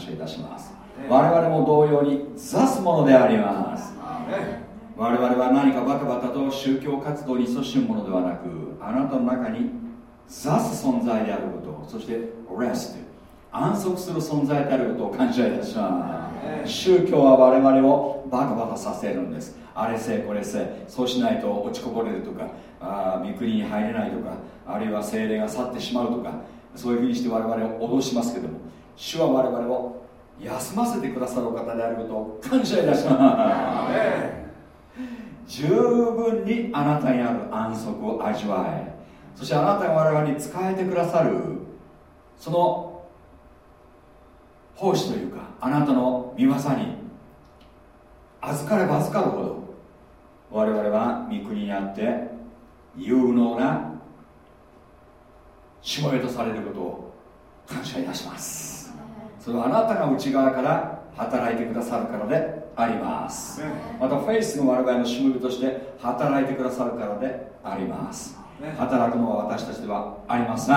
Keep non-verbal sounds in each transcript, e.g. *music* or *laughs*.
謝いたします。我々も同様に座すものであります。我々は何かバタバタと宗教活動に勤しむものではなくあなたの中に座す存在であることそして rest 安息する存在であることを感謝いたします。宗教は我々をバタバタさせるんです。あれせこれせそうしないと落ちこぼれるとかあ御国に入れないとかあるいは精霊が去ってしまうとかそういうふうにして我々を脅しますけども主は我々を休ませてくださるお方であることを感謝いたします。十分にあなたにある安息を味わえ。そしてあなたが我々に仕えてくださるその奉仕というかあなたの御業に預かれば預かるほど我々は御国にあって有能なしもべとされることを感謝いたします。それはあなたが内側から働いてくださるからであります。またフェイスの我々のしもべとして働いてくださるからであります。働くのは私たちではありません。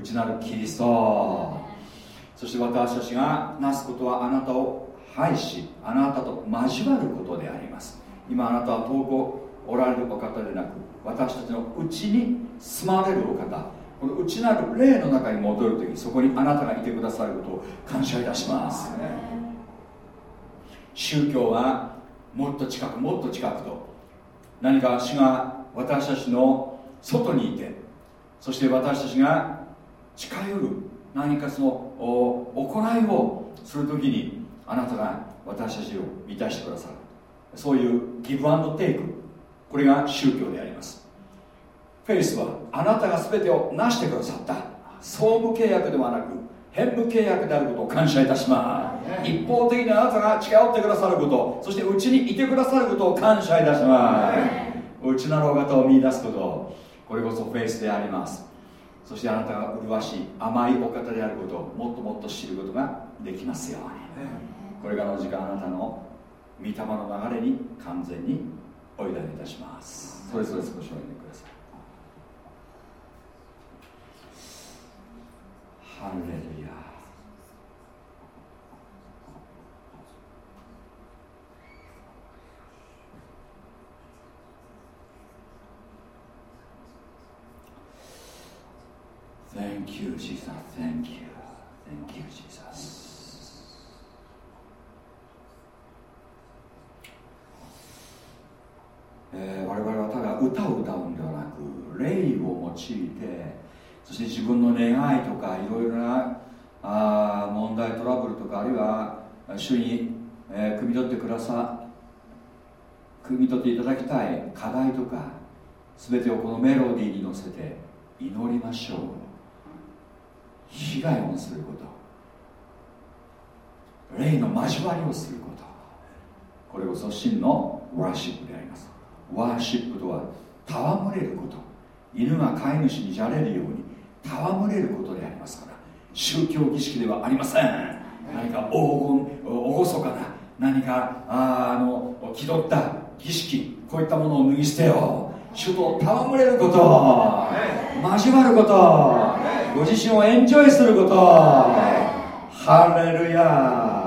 内なるキリスト。そして私たちがなすことはあなたを拝しあなたと交わることであります。今あなたは遠くおられるお方でなく私たちのうちに住まれるお方この内なる霊の中に戻るときそこにあなたがいてくださることを感謝いたします。宗教はもっと近くもっと近くと何か主が私たちの外にいてそして私たちが近寄る何かその行いをするときにあなたが私たちを満たしてくださる。そういうギブアンドテイク。これが宗教でありますフェイスはあなたが全てを成してくださった。総務契約ではなく変無契約であることを感謝いたします。一方的にあなたが近寄ってくださることそしてうちにいてくださることを感謝いたします。内なるお方を見出すことこれこそフェイスであります。そしてあなたが麗しい甘いお方であることをもっともっと知ることができますように。これからの時間あなたの御霊の流れに完全にお委ねいたします。それぞれ少しお祈りくださいハレルヤ Thank you, Jesus. Thank you. Thank you, Jesus. えー、我々はただ歌を歌うんではなく霊を用いてそして自分の願いとかいろいろなあ問題トラブルとかあるいは主に、えー、汲み取ってくださ汲み取っていただきたい課題とか全てをこのメロディーに乗せて祈りましょう。被害をすること。霊の交わりをすること。これこそ真のワーシップであります。ワーシップとは戯れること。犬が飼い主にじゃれるように。戯れることでありますから宗教儀式ではありません。何か黄金厳かな何かあの気取った儀式こういったものを脱ぎ捨てよう。主と戯れること交わることご自身をエンジョイすること。ハレルヤ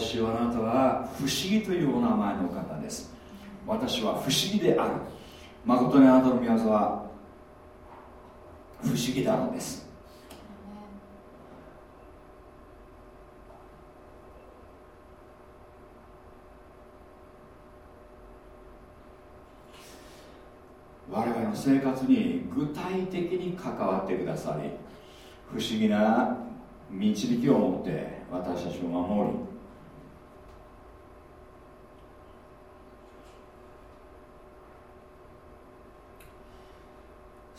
私はあなたは不思議というお名前の方です。私は不思議である。誠にあなたの宮沢は不思議であるんです。われわれの生活に具体的に関わってくださり不思議な導きを持って私たちを守り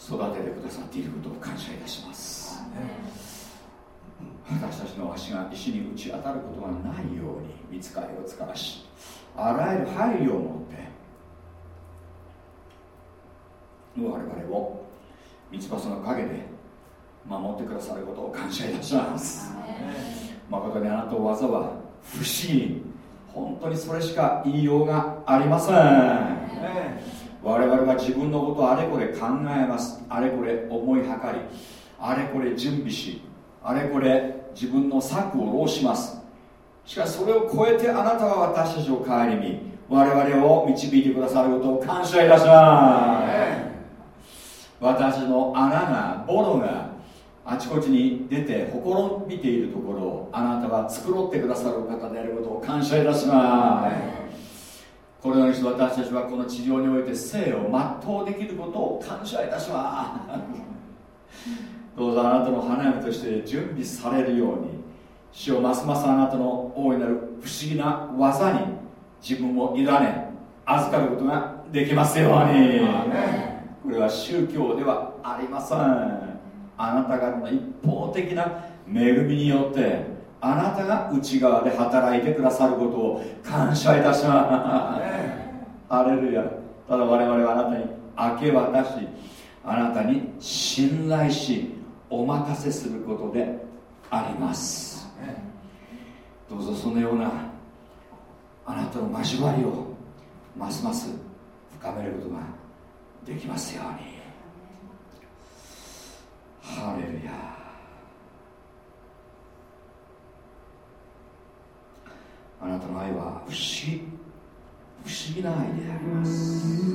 育ててくださっていることを感謝いたします。私たちの足が石に打ち当たることがないように見つかりを使わしあらゆる配慮を持って我々を三つ葉の陰で守ってくださることを感謝いたします。誠にあなたの技は不思議本当にそれしか言いようがありません我々は自分のことをあれこれ考えます。あれこれ思いはかりあれこれ準備しあれこれ自分の策を浪します。しかしそれを超えてあなたは私たちを顧み我々を導いてくださることを感謝いたします。私の穴がボロがあちこちに出てほころびているところをあなたは繕ってくださる方であることを感謝いたします。このようにして私たちはこの地上において生を全うできることを感謝いたします。*laughs* どうぞあなたの花嫁として準備されるように主をますますあなたの大いなる不思議な技に自分を委ね預かることができますように。これは宗教ではありません。あなた方の一方的な恵みによってあなたが内側で働いてくださることを感謝いたします。ハレルヤ。ただ我々はあなたに明け渡しあなたに信頼しお任せすることであります。どうぞそのようなあなたの交わりをますます深めることができますように。ハレルヤあなたの愛は不思議。不思議な愛であります。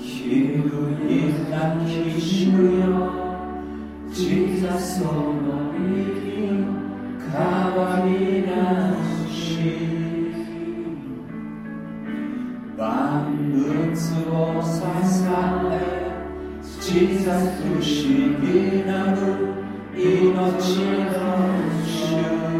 昼に泣きしむよ。Jesus その息変わりなし。万物を支え地雑不思議なる命の主。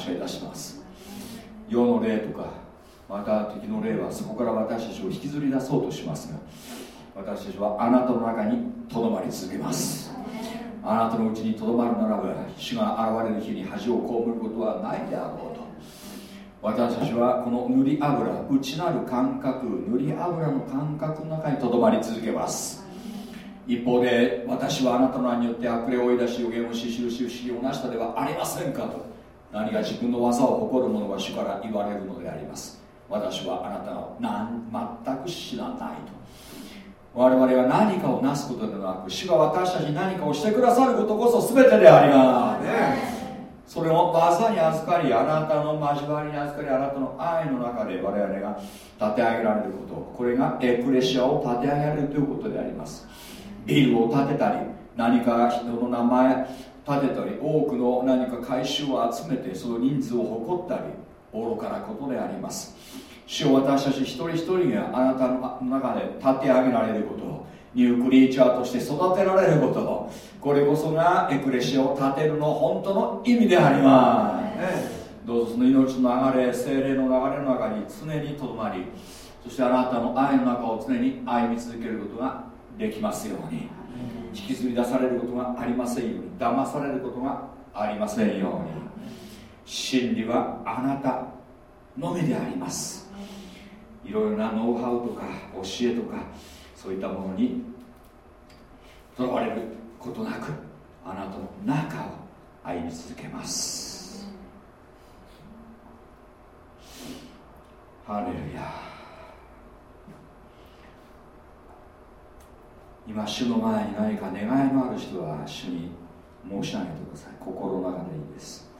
謝いたします。世の霊とかまた敵の霊はそこから私たちを引きずり出そうとしますが私たちはあなたの中にとどまり続けます。あなたのうちにとどまるならば主が現れる日に恥を被ることはないであろうと。私たちはこの塗り油内なる感覚塗り油の感覚の中にとどまり続けます。一方で私はあなたの案によって悪霊を追い出し予言をし印をしをなしたではありませんかと。何が自分の技を誇る者が主から言われるのであります。私はあなたの何全く知らないと。我々は何かをなすことではなく主が私たちに何かをしてくださることこそ全てであります、ね、それを技に預かりあなたの交わりに預かりあなたの愛の中で我々が立て上げられること。これがエクレシアを立て上げるということであります。ビルを建てたり何か人の名前建てたり多くの何か回収を集めてその人数を誇ったり愚かなことであります。主を私たち一人一人があなたの中で立て上げられることニュークリーチャーとして育てられることこれこそがエクレシアを立てるの本当の意味であります、ね、どうぞその命の流れ精霊の流れの中に常にとどまりそしてあなたの愛の中を常に歩み続けることができますように引きずり出されることがありませんように騙されることがありませんように。真理はあなたのみであります。いろいろなノウハウとか教えとかそういったものにとらわれることなくあなたの中を歩み続けます。ハレルヤ今主の前に何か願いのある人は主に申し上げてください。心の中でいいです。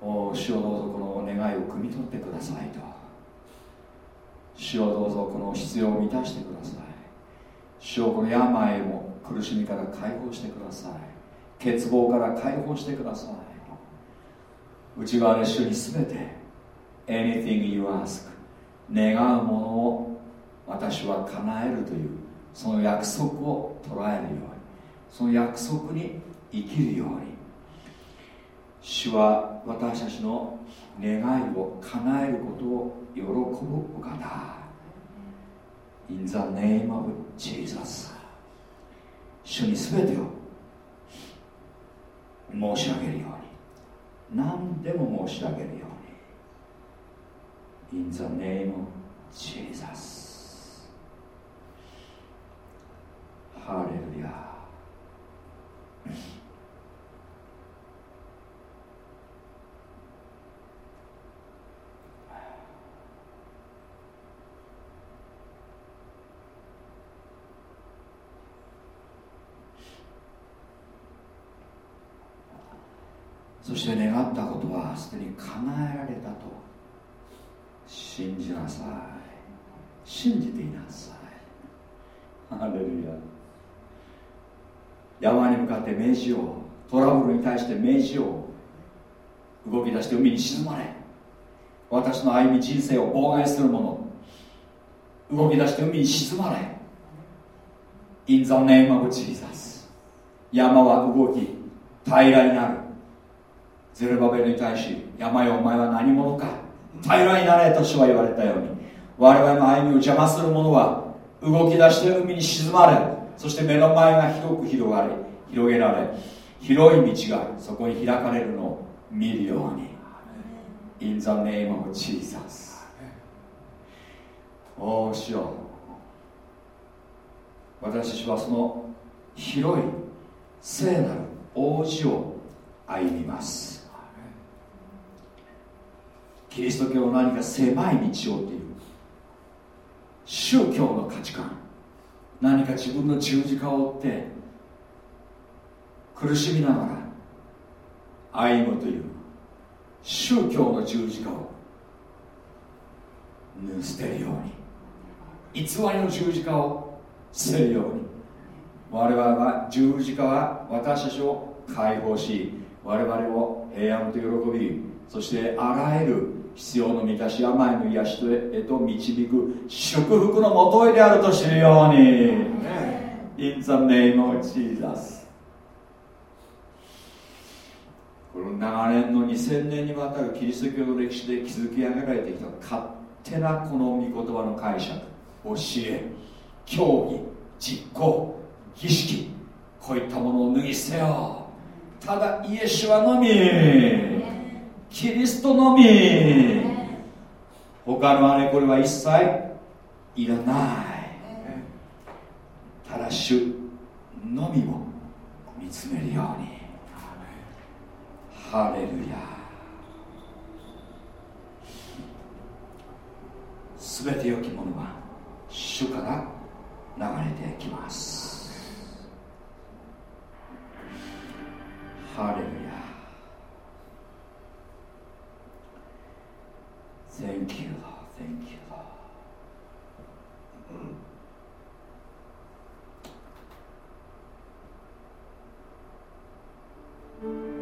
お主をどうぞこの願いを汲み取ってくださいと。主をどうぞこの必要を満たしてください。主をこの病も苦しみから解放してください。欠乏から解放してください。内側で主に全て Anything you ask 願うものを私は叶えるというその約束を捉えるようにその約束に生きるように。主は私たちの願いを叶えることを喜ぶお方 In the name of Jesus 主に全てを申し上げるように。何でも申し上げるように。In the name of Jesus ハレルヤそして願ったことはすでに叶えられたと信じなさい。信じていなさい。ハレルヤ山に向かって命じようトラブルに対して命じよう動き出して海に沈まれ私の歩み人生を妨害するもの動き出して海に沈まれ In the name of Jesus 山は動き平らになる。ゼルバベルに対し山よお前は何者か平らになれと主は言われたように我々の歩みを邪魔する者は動き出して海に沈まれそして目の前が広く広がり広げられ広い道がそこに開かれるのを見るように。In the name of Jesus. おおしよ。私たちはその広い聖なる王子を歩みます。キリスト教の何か狭い道をっていう。宗教の価値観何か自分の十字架を追って苦しみながら歩むという宗教の十字架を捨てるように偽りの十字架を捨てるように我々は十字架は私たちを解放し我々を平安と喜びそしてあらゆる必要の満たし病の癒しへと導く祝福のもとへであると知るように。In the name of Jesus この長年の2000年にわたるキリスト教の歴史で築き上げられてきた勝手なこの御言葉の解釈教え教義実行儀式こういったものを脱ぎ捨てよう。ただイエシュアのみキリストのみ。他のあれこれは一切いらない。ただ主のみを見つめるように。ハレルヤ。すべて良きものは主から流れていきます。ハレルヤ。Thank you, Lord. Thank you, Lord. mercy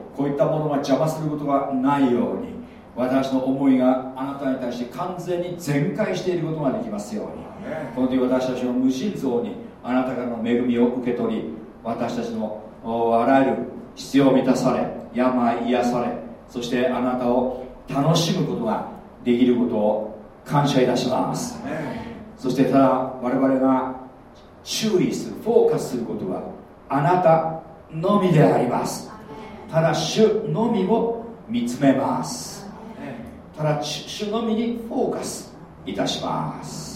こういったものが邪魔することがないように私の思いがあなたに対して完全に全開していることができますように。この時私たちの無尽蔵にあなたからの恵みを受け取り私たちのあらゆる必要を満たされ病癒されそしてあなたを楽しむことができることを感謝いたします。そしてただ我々が注意するフォーカスすることはあなたのみでありますただ主のみを見つめます。ただ主のみにフォーカスいたします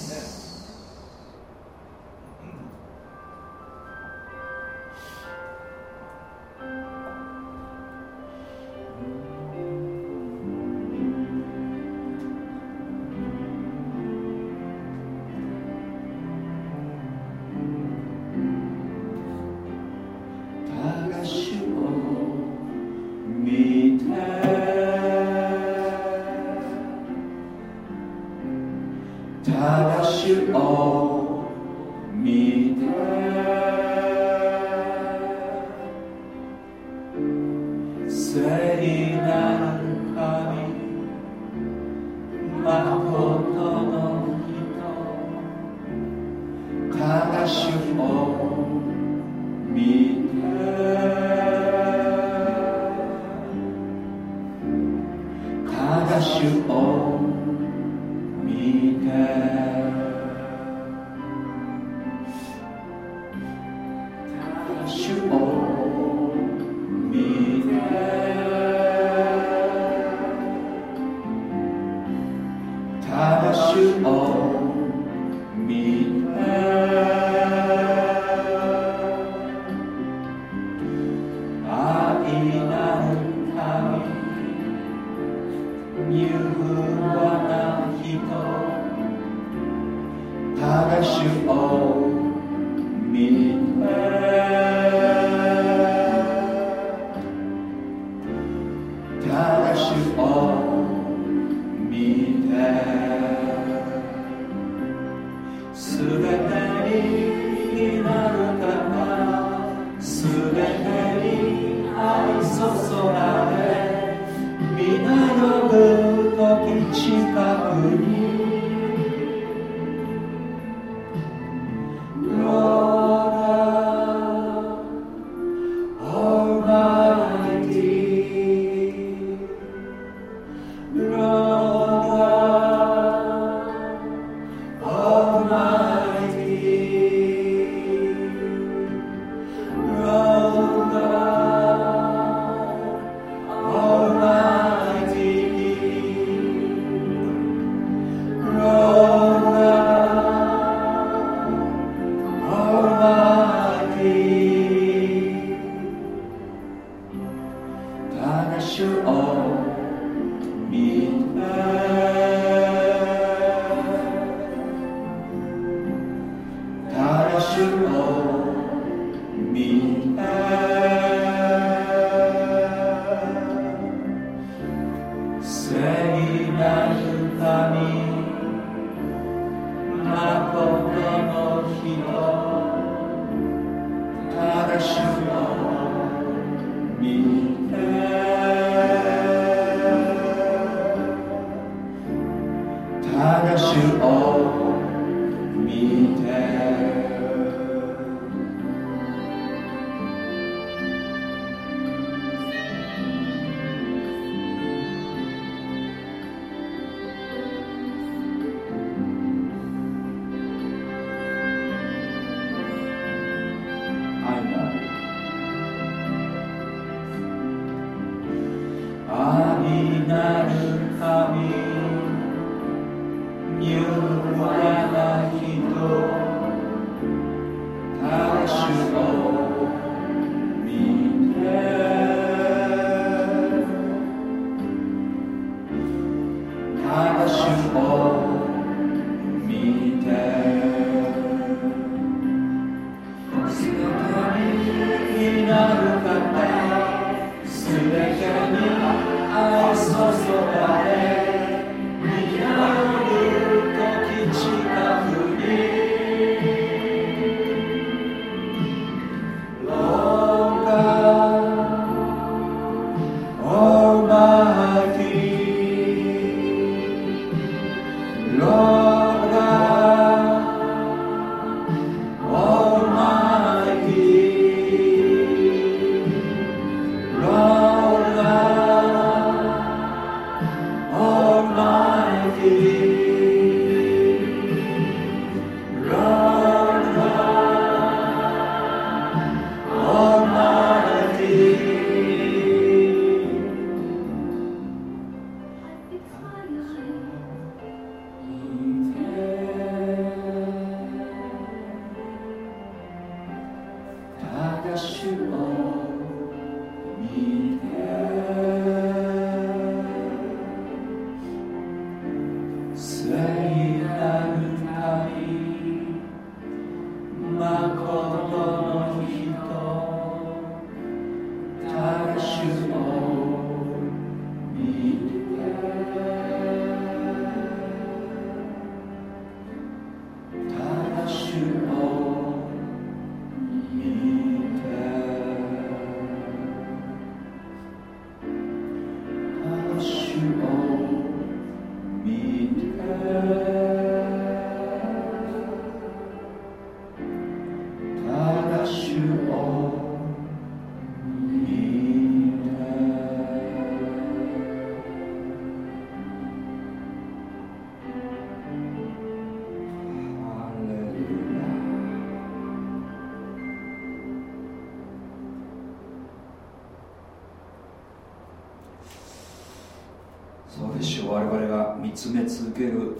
進め続ける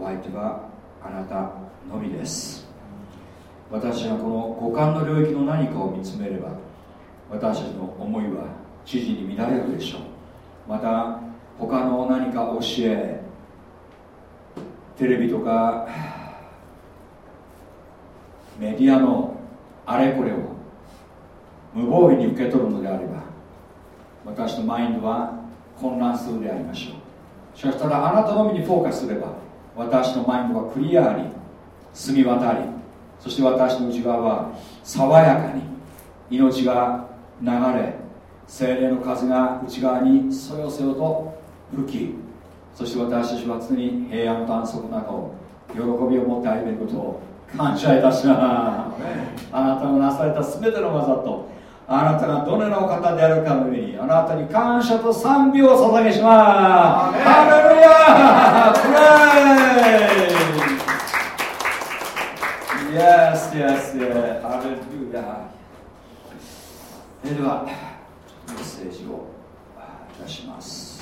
お相手はあなたのみです私がこの五感の領域の何かを見つめれば私たちの思いは知事に乱れるでしょうまた他の何か教えテレビとかメディアのあれこれを無防備に受け取るのであれば私のマインドは混乱するでありましょうしかしたらあなたのみにフォーカスすれば私のマインドはクリアに澄み渡りそして私の内側は爽やかに命が流れ精霊の風が内側にそよそよと吹きそして私たちは常に平安と安息の中を喜びを持って歩めることを感謝いたします。あなたのなされた全ての技とあなたがどのようなお方であるかの上にあなたに感謝と賛美を捧げします。ハレルヤプレイ Yes, yes, yes. Hallelujah. ではメッセージをいたします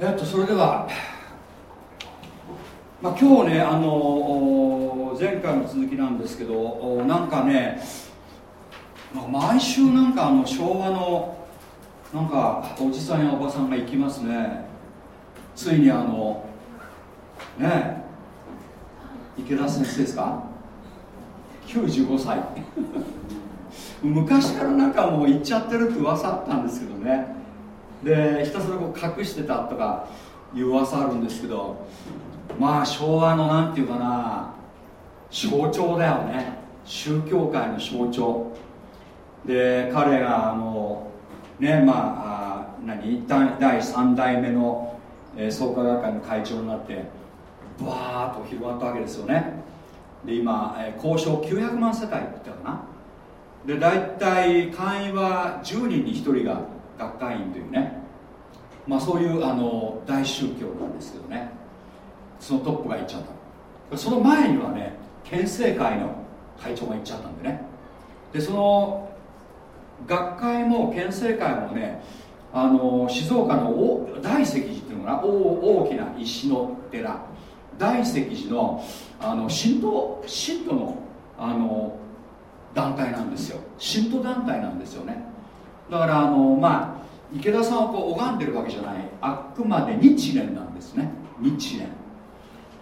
えっとそれでは、まあ、今日ねあの前回の続きなんですけどなんかね、毎週なんかあの昭和のなんかおじさんやおばさんが行きますね。ついにあのね池田先生ですか？95歳。*laughs* 昔からなんかもう行っちゃってるって噂あったんですけどね。でひたすらこう隠してたとかいう噂あるんですけどまあ昭和のなんていうかな象徴だよね。宗教界の象徴。で彼があのねまあ何？第3代目の、えー、創価学会の会長になってバーッと広がったわけですよね。で今、えー、交渉900万世帯って言ったかな。で大体会員は10人に1人が学会員というね、まあ、そういうあの大宗教なんですけどね。そのトップが行っちゃった。その前にはね県政会の会長が行っちゃったんでね。でその学会も県政会もねあの静岡の大石寺っていうのかな？大きな石の寺。大石寺のあの神道神道のあの団体なんですよ。神道団体なんですよね。だからあのまあ池田さんをこう拝んでるわけじゃない。あくまで日蓮なんですね。日蓮。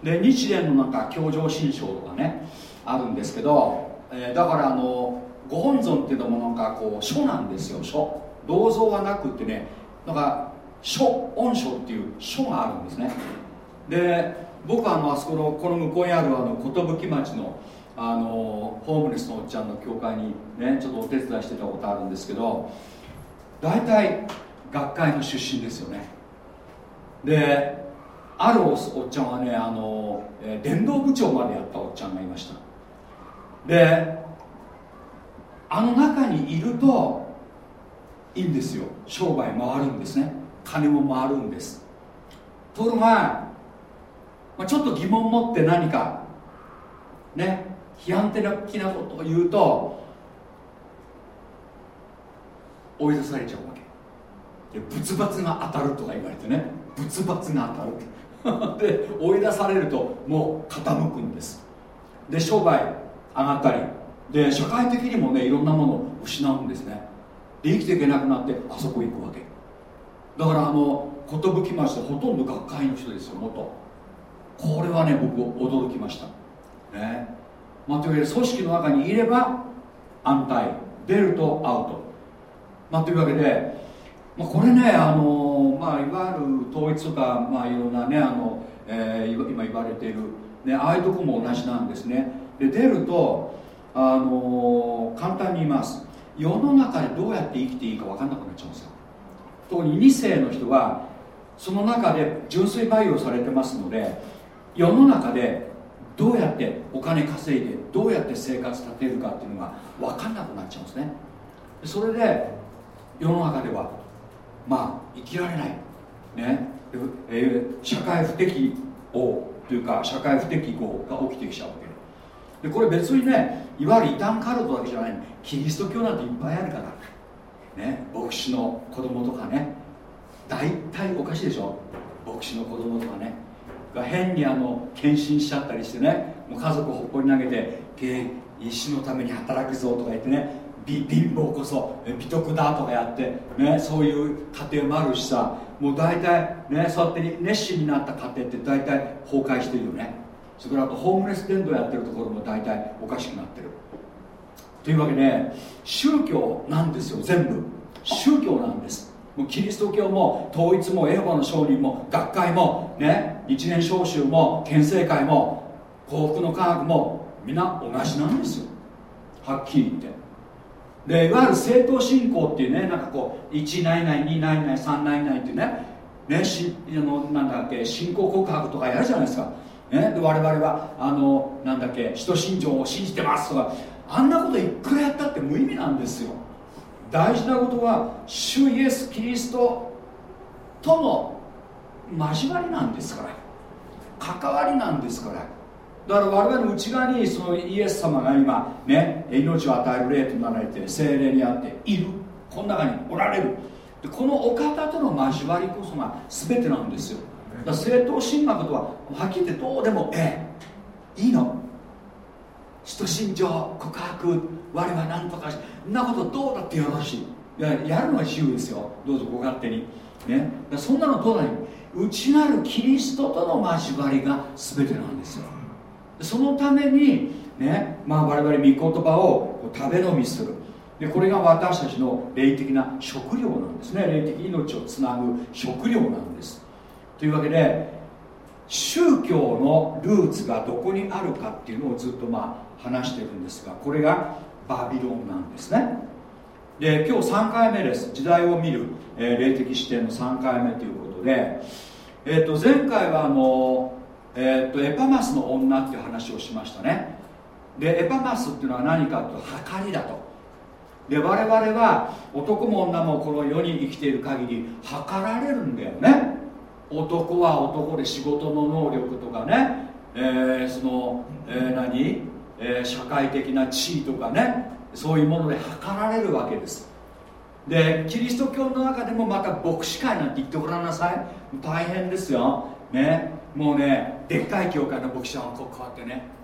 で日蓮のなんか教条新書とかねあるんですけど、えー、だからあのご本尊っていうのもなんかこう書なんですよ書。銅像がなくってねなんか書恩書っていう書があるんですね。で僕はあのあそこのこの向こうにあるあの寿町のあのホームレスのおっちゃんの教会にねちょっとお手伝いしてたことあるんですけど大体学会の出身ですよね。であるおっちゃんはねあの、えー、伝道部長までやったおっちゃんがいました。であの中にいるといいんですよ。商売回るんですね。金も回るんです。ところが、まあ、ちょっと疑問持って何かね批判的なことを言うと追い出されちゃうわけ。で仏罰が当たるとか言われてね。仏罰が当たる *laughs* で追い出されるともう傾くんです。で商売上がったりで社会的にもねいろんなものを失うんですね。で生きていけなくなってあそこ行くわけ。だからあの寿町でほとんど学会の人ですよ元。これはね僕驚きました。ね。まあ、というわけで組織の中にいれば安泰。出るとアウト。まあ、というわけで、まあ、これねあの、まあ、いわゆる統一とか、まあ、いろんなねあの、えー、今言われている、ね、ああいうとこも同じなんですね。で出るとあの簡単に言います。世の中でどうやって生きていいか分かんなくなっちゃうんですよ。特に2世の人はその中で純粋培養されてますので世の中でどうやってお金稼いでどうやって生活立てるかっていうのが分かんなくなっちゃうんですね。それで世の中ではまあ生きられない。ね。えー、社会不適応というか社会不適合が起きてきちゃうわけ。でこれ別にねいわゆる異端カルトだけじゃない。キリスト教なんていっぱいあるから。ね。牧師の子供とかね。大体おかしいでしょ。牧師の子供とかね。が変にあの献身しちゃったりしてね。もう家族をほっぽり投げて石のために働くぞとか言ってね。貧乏こそ美徳だとかやって、ね、そういう家庭もあるしさもう大体ねそうやって熱心になった家庭って大体崩壊してるよね。それからあとホームレス伝道やってるところも大体おかしくなってる。というわけで宗教なんですよ全部。宗教なんです。もうキリスト教も統一もエホバの証人も学会もね一年召集も県政会も幸福の科学も皆同じなんですよ。はっきり言って。でいわゆる正当信仰っていうねなんかこう1内内2内内3内内っていうねねしあのなんだっけ信仰告白とかやるじゃないですか、ね、で我々はあのなんだっけ使徒信条を信じてますとかあんなこといくらやったって無意味なんですよ。大事なことは主イエス・キリストとの交わりなんですから。関わりなんですから。だから我々の内側にそのイエス様が今ね命を与える霊となられて精霊にあっている。この中におられる。でこのお方との交わりこそが全てなんですよ。だ正当神学とははっきり言ってどうでもええ。いいの。使徒信条告白我は何とかしんなことどうだってよろしい。いややるのは自由ですよ。どうぞご勝手に。ね。そんなのどうだい。内なるキリストとの交わりが全てなんですよ。そのためにね、まあ、我々御言葉を食べ飲みする。でこれが私たちの霊的な食料なんですね。霊的命をつなぐ食料なんです。というわけで宗教のルーツがどこにあるかっていうのをずっとまあ話してるんですがこれがバビロンなんですね。で今日3回目です。時代を見る、えー、霊的視点の3回目ということで、えー、と前回はあのえー、っとエパマスの女っていう話をしましたね。でエパマスっていうのは何かというと計りだと。で我々は男も女もこの世に生きている限り測られるんだよね。男は男で仕事の能力とかね、えー、その、えー、何、えー、社会的な地位とかねそういうもので測られるわけです。でキリスト教の中でもまた牧師会なんて言ってごらんなさい。大変ですよ。ね。もうねでっかい教会の牧師さんはこうやってね。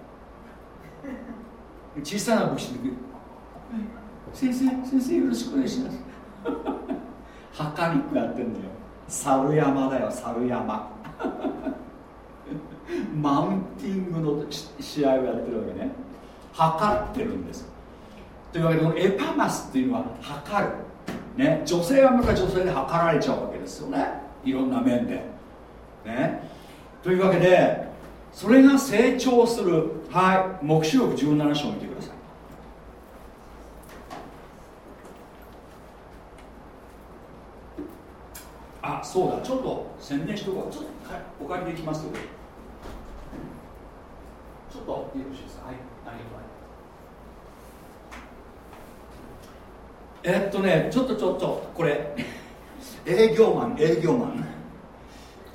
小さな牧師に先生先生よろしくお願いします。はかりってやってんだよ。猿山だよ猿山。マウンティングの試合をやってるわけね。測ってるんです。というわけでこのエパマスっていうのは測る。ね。女性はまた女性で測られちゃうわけですよね。いろんな面で。ねというわけでそれが成長するはい黙示録17章を見てください。あそうだちょっと宣伝しとこう。ちょっとお借りできますちょっとよろしいです。かはいありがとう。えっとねちょっとちょっとこれ。*laughs* 営業マン営業マン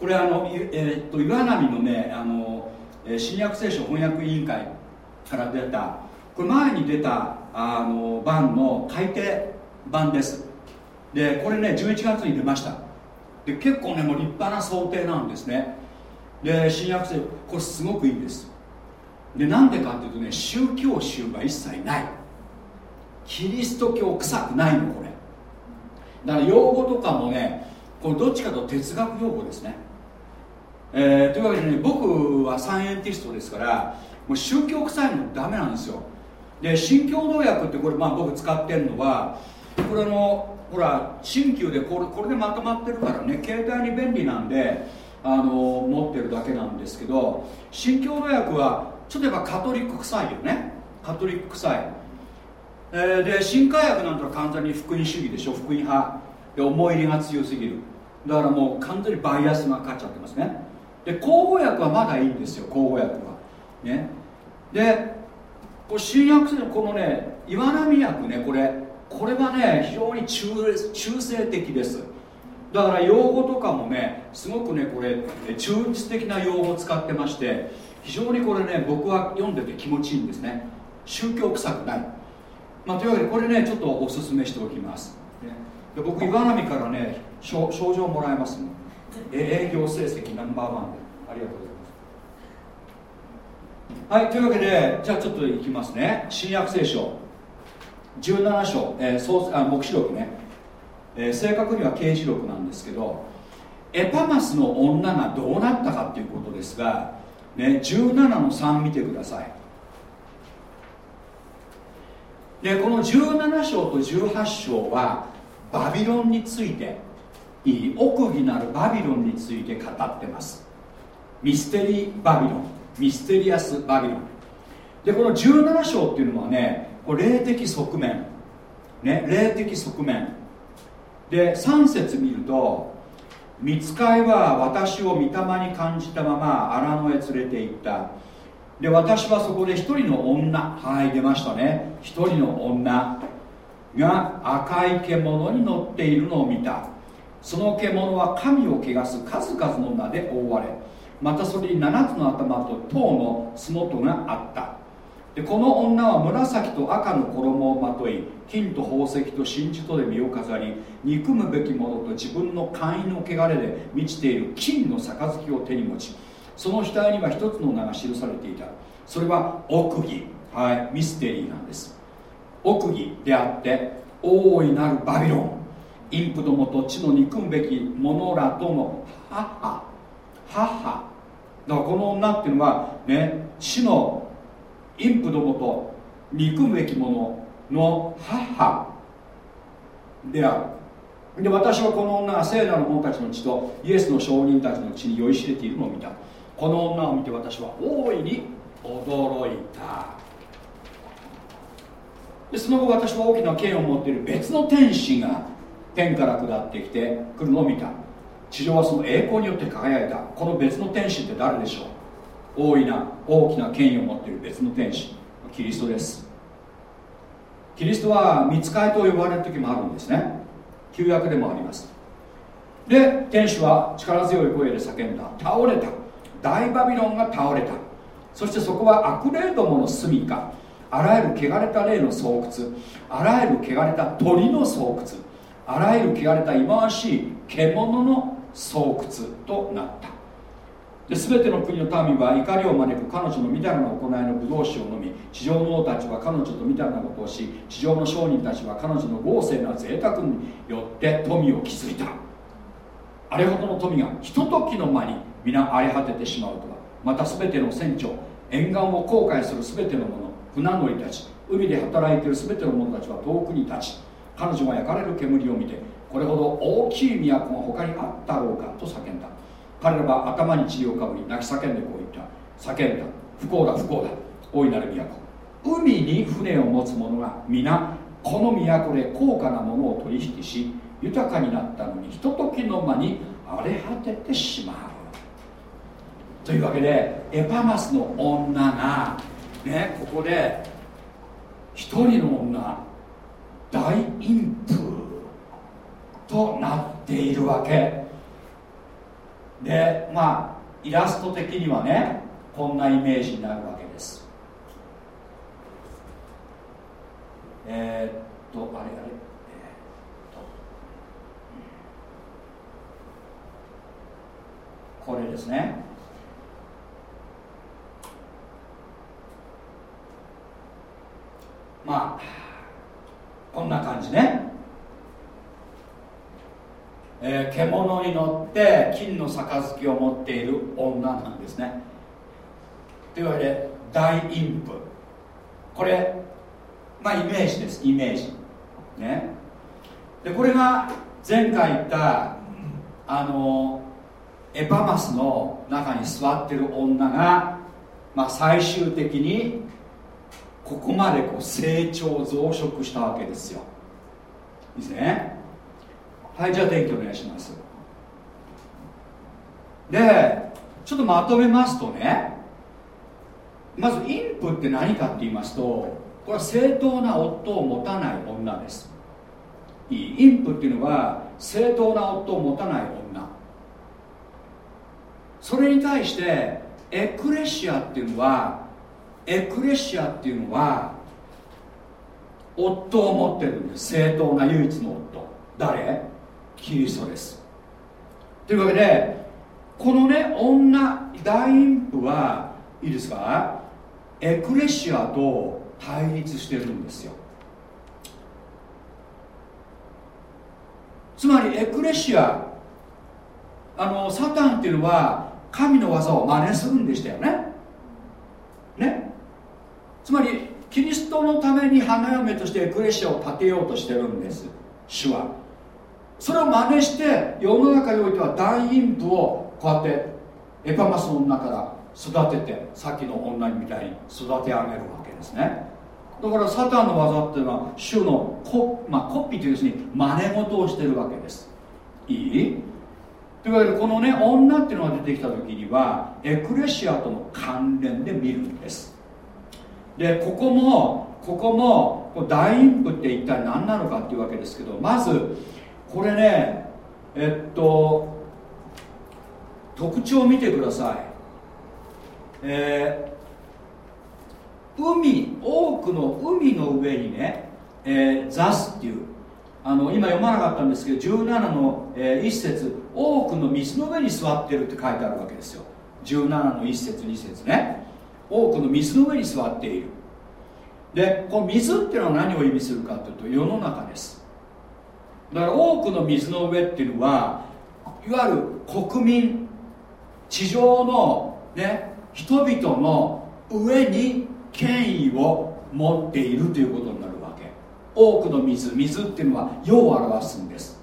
これあの、えー、っと岩波のねあの新約聖書翻訳委員会から出たこれ前に出たあの版の改訂版です。でこれね11月に出ました。で結構ねもう立派な想定なんですね。で新約聖書これすごくいいんです。でなんでかっていうとね宗教宗が一切ない。キリスト教臭くないのこれ。だから用語とかもねこれどっちかと哲学用語ですね。えー、というわけでね僕はサイエンティストですからもう宗教臭いのダメなんですよ。で新共同訳ってこれまあ僕使ってるのはこれのほら新旧でこれこれでまとまってるからね携帯に便利なんであの持ってるだけなんですけど新共同訳はちょっとやっぱカトリック臭いよね。カトリック臭い、えー、で新海訳なんて簡単に福音主義でしょ福音派。で思い入れが強すぎる。だからもう完全にバイアスがかかっちゃってますね。で口語訳はまだいいんですよ口語訳は。ね。でこれ新約聖のこのね岩波訳ねこれ。これはね非常に中性的です。だから用語とかもねすごくねこれ中立的な用語を使ってまして非常にこれね僕は読んでて気持ちいいんですね。宗教臭くない、まあ、というわけでこれねちょっとおすすめしておきます、で僕岩波からね賞状もらえますもん。営業成績ナンバーワンで。ありがとうございます。はいというわけでじゃあちょっといきますね。新約聖書。17章、えー、創あ黙示録ね、えー、正確には刑事録なんですけどエパマスの女がどうなったかっていうことですが、ね、17の3見てください。でこの17章と18章はバビロンについていい奥義なるバビロンについて語ってます。ミステリーバビロンミステリアスバビロン。でこの17章っていうのはねこれ霊的側面ね霊的側面。で3節見ると見つかいは私を御霊に感じたまま荒野へ連れて行った。で私はそこで一人の女はい出ましたね。一人の女が赤い獣に乗っているのを見た。その獣は神を汚す数々の名で覆われまたそれに7つの頭と塔の洲本があった。でこの女は紫と赤の衣をまとい金と宝石と真珠とで身を飾り憎むべきものと自分の会員の汚れで満ちている金の杯を手に持ちその額には一つの名が記されていた。それは奥義。はい。ミステリーなんです。奥義であって大いなるバビロン。インプどもと地の憎むべき者らとの母。母。だからこの女っていうのはね地のインプどもと憎むべき者の母である。で私はこの女が聖なる者たちの血とイエスの証人たちの血に酔いしれているのを見た。この女を見て私は大いに驚いた。でその後私は大きな剣を持っている別の天使が天から下ってきて来るのを見た。地上はその栄光によって輝いたこの別の天使って誰でしょう？大いな大きな権威を持っている別の天使キリストです。キリストは見つかいと呼ばれる時もあるんですね。旧約でもあります。で天使は力強い声で叫んだ。倒れた。大バビロンが倒れた。そしてそこは悪霊どもの住みか。あらゆる汚れた霊の巣窟。あらゆる汚れた鳥の巣窟。あらゆる汚れた忌まわしい獣の巣窟となった。で全ての国の民は怒りを招く彼女のみだらな行いの武道酒を飲み地上の王たちは彼女とみだらなことをし地上の商人たちは彼女の豪勢な贅沢によって富を築いた。あれほどの富がひとときの間に皆荒れ果ててしまうとはまた全ての船長沿岸を航海する全ての者船乗りたち海で働いている全ての者たちは遠くに立ち彼女が焼かれる煙を見てこれほど大きい都が他にあったろうかと叫んだ。彼らは頭に塵をかぶり泣き叫んでこう言った。叫んだ。不幸だ不幸だ。大いなる都。海に船を持つ者が皆この都で高価なものを取引し豊かになったのにひとときの間に荒れ果ててしまう。というわけでエパマスの女がねここで一人の女大陰風。となっているわけ。でまあイラスト的にはねこんなイメージになるわけです。えー、っとあれあれ、え、っと。これですね。まあこんな感じね、えー、獣に乗って金の杯を持っている女なんですね。というわけで大陰部。これまあイメージです。イメージ。ね。でこれが前回言ったあのエパマスの中に座ってる女が、まあ、最終的にここまでこう成長増殖したわけですよ。いいですね。はいじゃあ電気お願いします。でちょっとまとめますとねまずインプって何かって言いますとこれは正当な夫を持たない女です。いいインプっていうのは正当な夫を持たない女。それに対してエクレシアっていうのはエクレシアっていうのは夫を持ってるんです。正当な唯一の夫。誰？キリストです。というわけでこのね女大陰譜はいいですか？エクレシアと対立してるんですよ。つまりエクレシアあのサタンっていうのは神の技を真似するんでしたよね。ね。つまりキリストのために花嫁としてエクレシアを建てようとしてるんです。主は。それを真似して世の中においては大陰譜をこうやってエパマスの女から育ててさっきの女みたいに育て上げるわけですね。だからサタンの技っていうのは主のコ,、まあ、コピーという要するに真似事をしてるわけです。いい？というわけでこのね女っていうのが出てきた時にはエクレシアとの関連で見るんです。でここもここも大陰譜って一体何なのかっていうわけですけどまずこれねえっと特徴を見てください。えー、海多くの海の上にね、えー、ザスっていう。あの今読まなかったんですけど17の、えー、1節。多くの水の上に座ってるって書いてあるわけですよ。17の1節2節ね。多くの水の上に座っている。でこの水っていうのは何を意味するかというと世の中です。だから多くの水の上っていうのはいわゆる国民地上のね人々の上に権威を持っているということになるわけ。多くの水水っていうのは世を表すんです。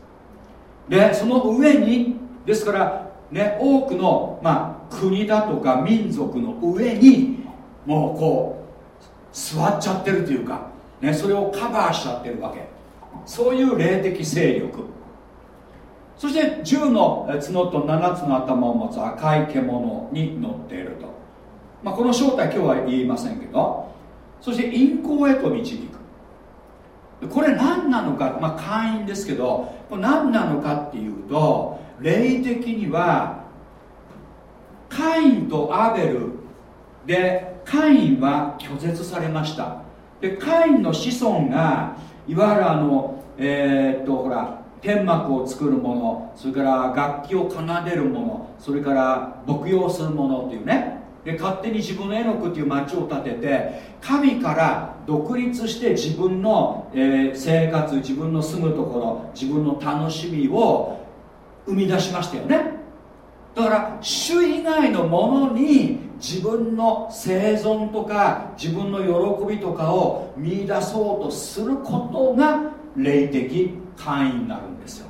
でその上にですからね多くの、まあ、国だとか民族の上にもうこう座っちゃってるというか、ね、それをカバーしちゃってるわけ。そういう霊的勢力。そして10の角と7つの頭を持つ赤い獣に乗っていると。まあ、この正体今日は言いませんけど。そして陰行へと導く。これ何なのか、まあ、会員ですけどこれ何なのかっていうと霊的にはカインとアベルでカインは拒絶されました。でカインの子孫がいわゆるあのえー、っとほら天幕を作るものそれから楽器を奏でるものそれから牧羊するものっていうね。で勝手に自分のエノクっていう町を建てて神から独立して自分の、え、生活自分の住むところ自分の楽しみを生み出しましたよね。だから主以外のものに自分の生存とか自分の喜びとかを見出そうとすることが霊的会員になるんですよ。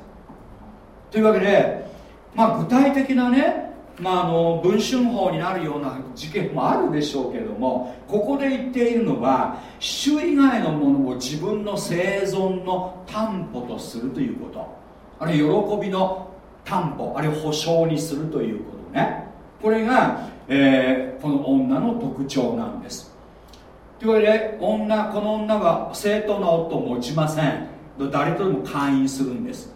というわけでまあ具体的なねまあ、あの文春法になるような事件もあるでしょうけれどもここで言っているのは主以外のものを自分の生存の担保とするということ。あるいは喜びの担保あるいは保証にするということね。これが、えー、この女の特徴なんです。というわけで女この女は正当な夫を持ちません。誰とでも会員するんです。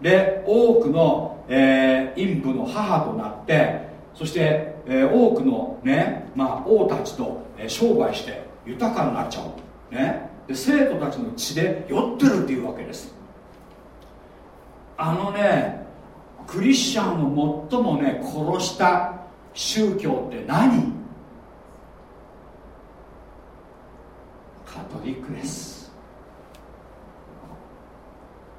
で多くの、えー、陰部の母となってそして、えー、多くのね、まあ、王たちと、え、商売して豊かになっちゃう、ね、で生徒たちの血で酔ってるっていうわけです。あのねクリスチャンを最もね殺した宗教って何？カトリックです。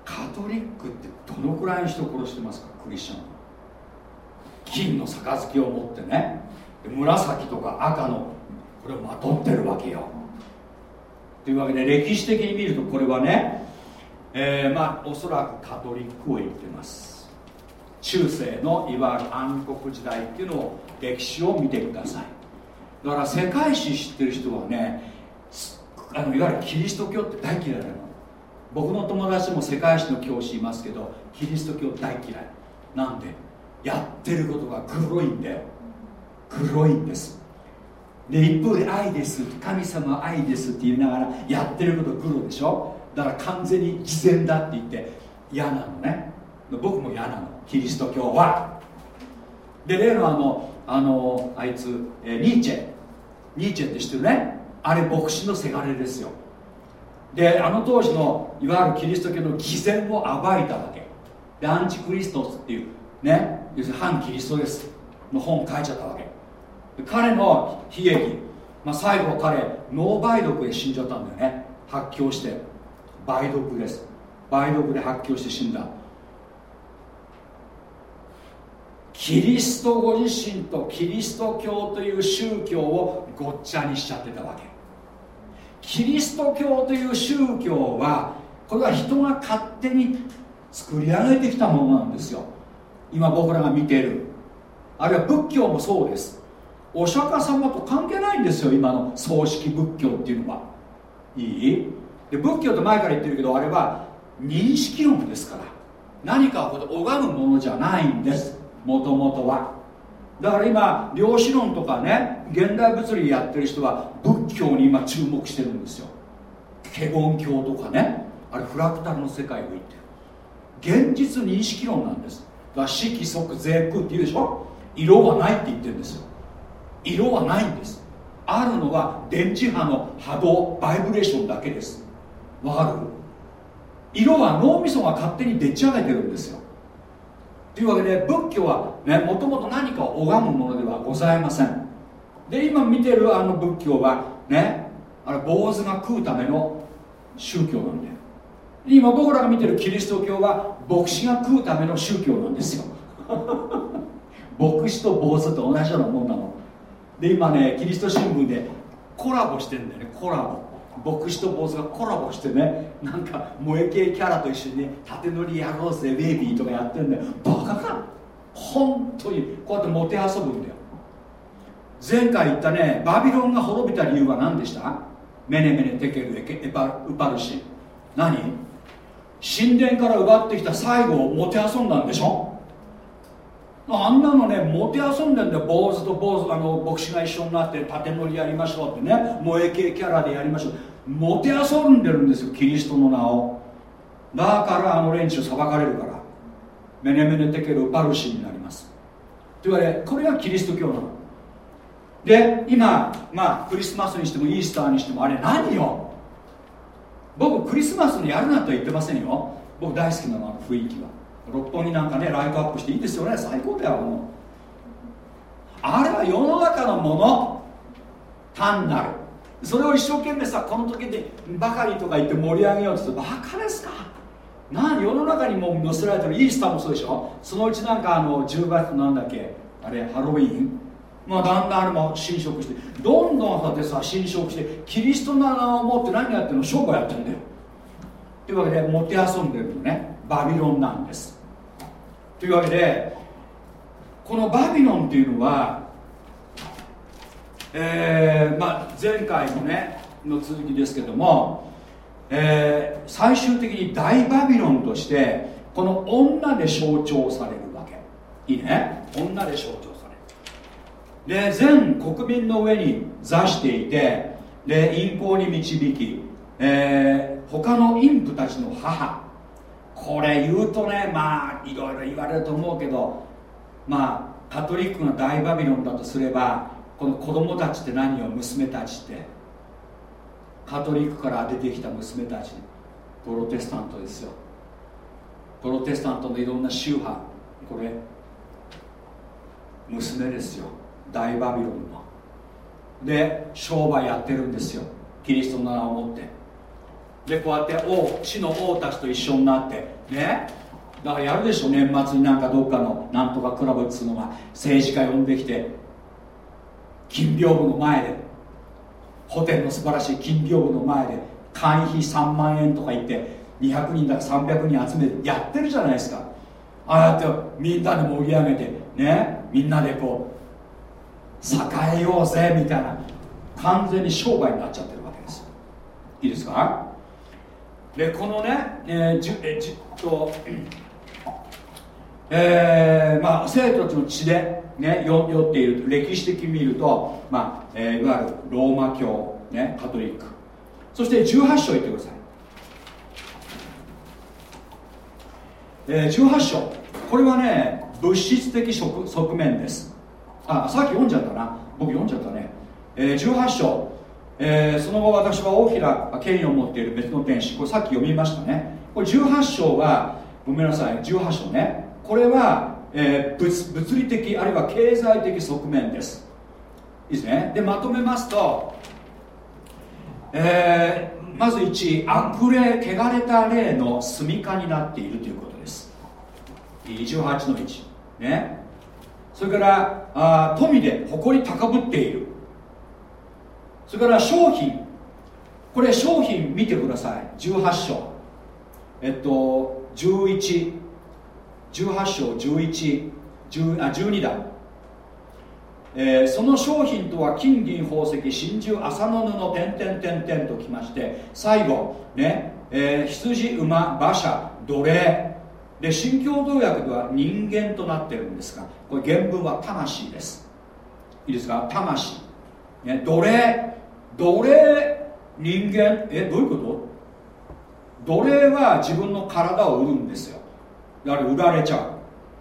カトリックってどのくらいの人殺してますか？クリスチャン金の杯を持ってね。紫とか赤のこれをまとってるわけよ。というわけで歴史的に見るとこれはね、えー、まあおそらくカトリックを言ってます。中世のいわゆる暗黒時代っていうのを歴史を見てください。だから世界史知ってる人はねあのいわゆるキリスト教って大嫌いなの。僕の友達も世界史の教師いますけどキリスト教大嫌い。なんでやってることがグロいんだよ黒いんです。で一方で愛です神様愛ですって言いながらやってること黒でしょ？だから完全に偽善だって言って嫌なのね。僕も嫌なのキリスト教は。で例のあのあのあいつ、えー、ニーチェ。ニーチェって知ってるね？あれ牧師のせがれですよ。であの当時のいわゆるキリスト教の偽善を暴いたわけ。でアンチクリストスっていうね？要するに反キリストです。の本書いちゃったわけ。彼の悲劇、まあ、最後彼脳梅毒で死んじゃったんだよね。発狂して。梅毒です。梅毒で発狂して死んだ。キリストご自身とキリスト教という宗教をごっちゃにしちゃってたわけ。キリスト教という宗教はこれは人が勝手に作り上げてきたものなんですよ。今僕らが見ている。あるいは仏教もそうです。お釈迦様と関係ないんですよ今の葬式仏教っていうのは。いい？で仏教って前から言ってるけどあれは認識論ですから。何かを拝むものじゃないんです。もともとは。だから今量子論とかね現代物理やってる人は仏教に今注目してるんですよ。華厳教とかねあれフラクタルの世界を言ってる。現実認識論なんです。だから色即税空って言うでしょ？色はないって言ってるんですよ。色はないんです。あるのは電磁波の波動バイブレーションだけです。わかる？色は脳みそが勝手にでっち上げてるんですよ。というわけで仏教はねもともと何かを拝むものではございません。で今見てるあの仏教はねあれ坊主が食うための宗教なんだよ。今僕らが見てるキリスト教は牧師が食うための宗教なんですよ。*laughs* 牧師と坊主と同じようなもんなの。で今ねキリスト新聞でコラボしてんだよねコラボ。牧師と坊主がコラボしてねなんか萌え系キャラと一緒にね縦乗りやろうぜベイビーとかやってんだよ。バカか。本当にこうやってもてあそぶんだよ。前回言ったねバビロンが滅びた理由は何でした？メネメネテケルエケエパウパルシ何？神殿から奪ってきた最後をもてあそんだんでしょ？あんなのねもてあそんでんだよ坊主と坊主あの牧師が一緒になって縦乗りやりましょうってね萌え系キャラでやりましょう。もてあそんでるんですよキリストの名を。だからあの連中裁かれるから。メネメネテケルパルシになります。というわけでこれがキリスト教なの。で今まあクリスマスにしてもイースターにしてもあれ何よ？僕クリスマスにやるなんて言ってませんよ。僕大好きなのあの雰囲気は。六本木なんかねライトアップしていいですよね。最高だよもう。あれは世の中のもの。単なる。それを一生懸命さこの時でばかりとか言って盛り上げようとする。とバカですか？何世の中にも載せられてる。イースターもそうでしょ？そのうちなんかあの10月なんだっけ？あれハロウィーン？まあだんだんあれも侵食して。どんどんだってさ侵食してキリストの名を持って何やってるの？商売やってるんだよ。というわけでもてあそんでるのね。バビロンなんです。というわけでこのバビロンっていうのは、えーまあ、前回のねの続きですけども、えー、最終的に大バビロンとしてこの女で象徴されるわけ。いいね？女で象徴される。で全国民の上に座していてで陰行に導き、えー、他の陰婦たちの母これ言うとねまあいろいろ言われると思うけどまあカトリックが大バビロンだとすればこの子供たちって何よ娘たちって。カトリックから出てきた娘たちプロテスタントですよ。プロテスタントのいろんな宗派これ娘ですよ。大バビロンの。で商売やってるんですよ。キリストの名を持って。でこうやって王死の王たちと一緒になってね。だからやるでしょ年末になんかどっかのなんとかクラブっつうのが政治家呼んできて金屏風の前でホテルの素晴らしい金屏風の前で会費3万円とか言って200人だか300人集めてやってるじゃないですか。ああやってみんなで盛り上げてね。みんなでこう栄えようぜみたいな完全に商売になっちゃってるわけですいいですか？でこのね、えー、じえじっと、えー、まあ生徒たちの血でね、よ寄っている歴史的に見ると、まあえー、いわゆるローマ教、ね、カトリック。そして18章いってください、えー、18章。これはね物質的側面です。あさっき読んじゃったな。僕読んじゃったね、えー、18章、えー、その後私は大きな権威を持っている別の天使。これさっき読みましたね。これ18章はごめんなさい。18章ね。これは、えー、物物理的あるいは経済的側面です。いいですね。でまとめますと、えー、まず1悪霊汚れた霊の住みかになっているということです。18の1ね。それからあ富で誇り高ぶっている。それから商品。これ商品見てください。18章。えっと11 18章11あ12だ、えー、その商品とは金銀宝石真珠麻の布点々点々ときまして最後ね、えー、羊馬馬車奴隷。で新共同訳では人間となってるんですがこれ原文は魂です。いいですか？魂、ね、奴隷。奴隷人間？えどういうこと？奴隷は自分の体を売るんですよ。だから売られちゃう。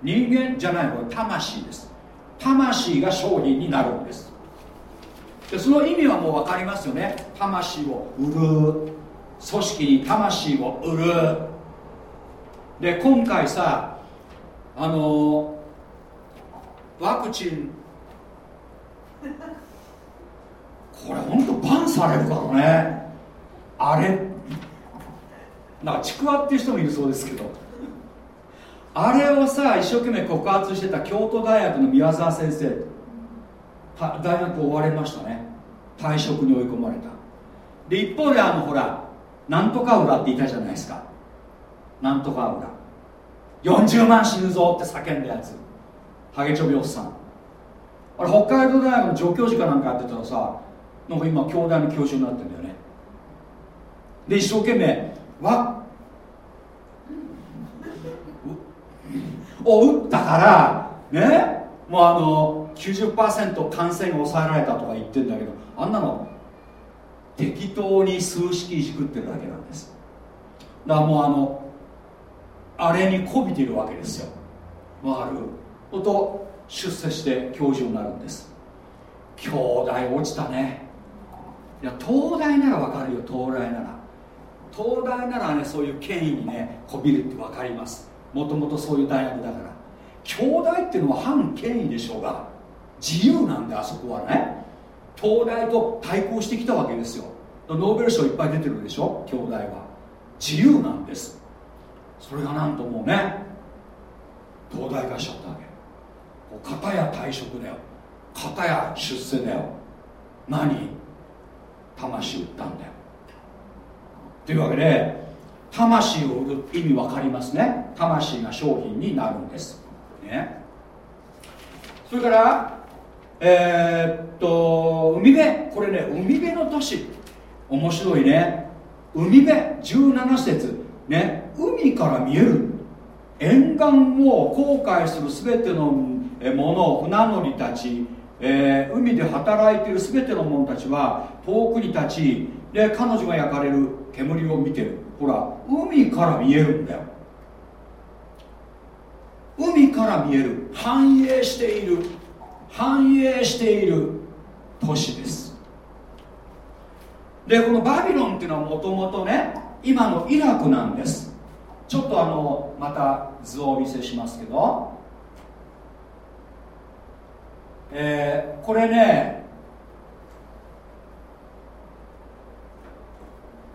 人間じゃないこれ魂です。魂が商品になるんです。でその意味はもう分かりますよね。魂を売る。組織に魂を売る。で今回さあのワクチンこれ本当バンされるからね。あれなんかちくわっていう人もいるそうですけど。あれをさ一生懸命告発してた京都大学の宮沢先生大学終われましたね。退職に追い込まれた。で一方であのほらなんとか裏っていたじゃないですか。なんとか裏40万死ぬぞって叫んだやつ。ハゲチョビおっさん。あれ北海道大学の助教授かなんかやってたらさなんか今京大の教授になってんだよね。で一生懸命わを打ったからねもうあの90%感染を抑えられたとか言ってるんだけどあんなの適当に数式いじくってるだけなんです。だからもうあのあれにこびてるわけですよ。わかる？と出世して教授になるんです。兄弟落ちたね。いや東大ならわかるよ東大なら。東大ならねそういう権威にねこびるって分かります。もともとそういう大学だから。兄弟っていうのは反権威でしょうが自由なんであそこはね。東大と対抗してきたわけですよ。ノーベル賞いっぱい出てるでしょ兄弟は。自由なんです。それがなんともうね東大化しちゃったわけ。片や退職だよ。片や出世だよ。何？魂売ったんだよ。というわけで魂を売る意味分かりますね。魂が商品になるんです。ね。それからえー、っと海辺。これね海辺の都市。面白いね。海辺。17節。ね。海から見える。沿岸を航海する全てのもの船乗りたち、えー、海で働いている全ての者たちは遠くに立ちで彼女が焼かれる煙を見てる。ほら海から見えるんだよ。海から見える。繁栄している。繁栄している都市です。でこのバビロンっていうのはもともとね今のイラクなんです。ちょっとあのまた図をお見せしますけど。えー、これね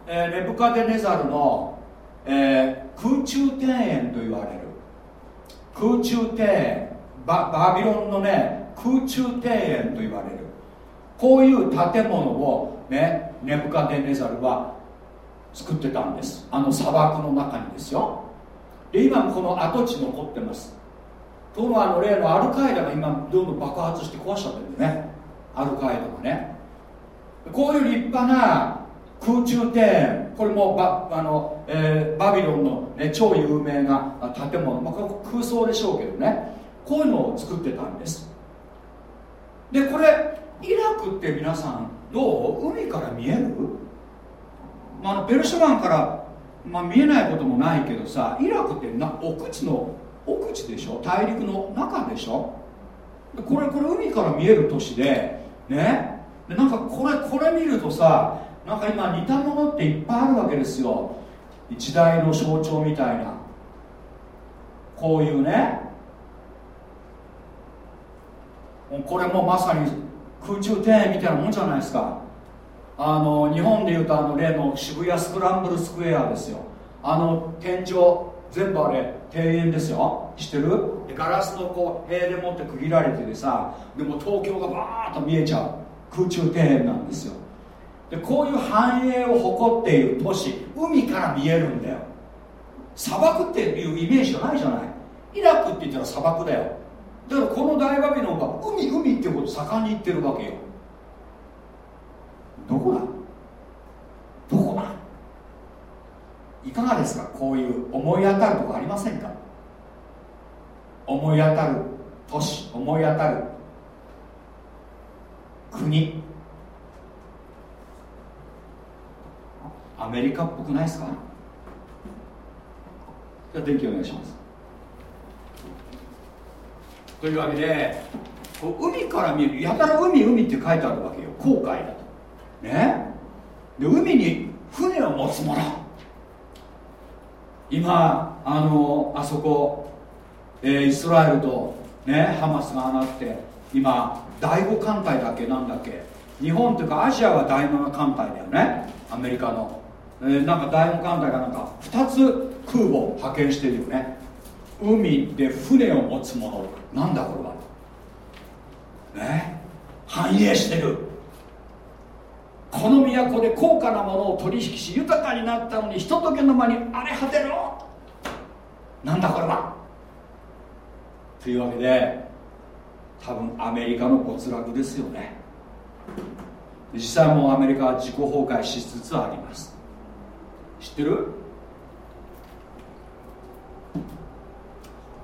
えー、ネブカデネザルの、えー、空中庭園と言われる。空中庭園。ババビロンのね空中庭園と言われる。こういう建物をねネブカデネザルは作ってたんです。あの砂漠の中にですよ。で今この跡地残ってます。ところがあの例のアルカイダが今どんどん爆発して壊しちゃってるんだよね。アルカイダがね。こういう立派な空中庭園これもバあの、えー、バビロンの、ね、超有名な建物、まあ、空想でしょうけどね。こういうのを作ってたんです。でこれイラクって皆さんどう？海から見える、まあ、ペルシャ湾から、まあ、見えないこともないけどさイラクってな奥地の奥地でしょ？大陸の中でしょ？これこれ海から見える都市でね？でなんかこれこれ見るとさなんか今似たものっていっぱいあるわけですよ。時代の象徴みたいな。こういうね。これもまさに空中庭園みたいなもんじゃないですか。あの日本でいうとあの例の渋谷スクランブルスクエアですよ。あの天井。全部あれ庭園ですよ。知ってる？ガラスのこう塀でもって区切られててさでも東京がバーッと見えちゃう。空中庭園なんですよ。でこういう繁栄を誇っている都市海から見えるんだよ。砂漠っていうイメージじゃないじゃない？イラクって言ったら砂漠だよ。だからこの大バビロンが海海ってこと盛んに言ってるわけよ。どこだ？どこだ？いかがですか？こういう思い当たるとこありませんか？思い当たる都市思い当たる国。アメリカっぽくないですか？じゃあ電気お願いします。というわけで海から見るやたら海海って書いてあるわけよ。航海だと。ね？で海に船を持つ者今あのあそこ、えー、イスラエルとねハマスがなって今第5艦隊だっけなんだっけ。日本というかアジアは第7艦隊だよね。アメリカの、えー、なんか第5艦隊がなんか2つ空母を派遣してるよね。海で船を持つ者。なんだこれは。ね。繁栄してる。この都で高価なものを取引し豊かになったのにひとときの間に荒れ果てろ。なんだこれは。というわけで多分アメリカの没落ですよね。実際もうアメリカは自己崩壊しつつあります。知ってる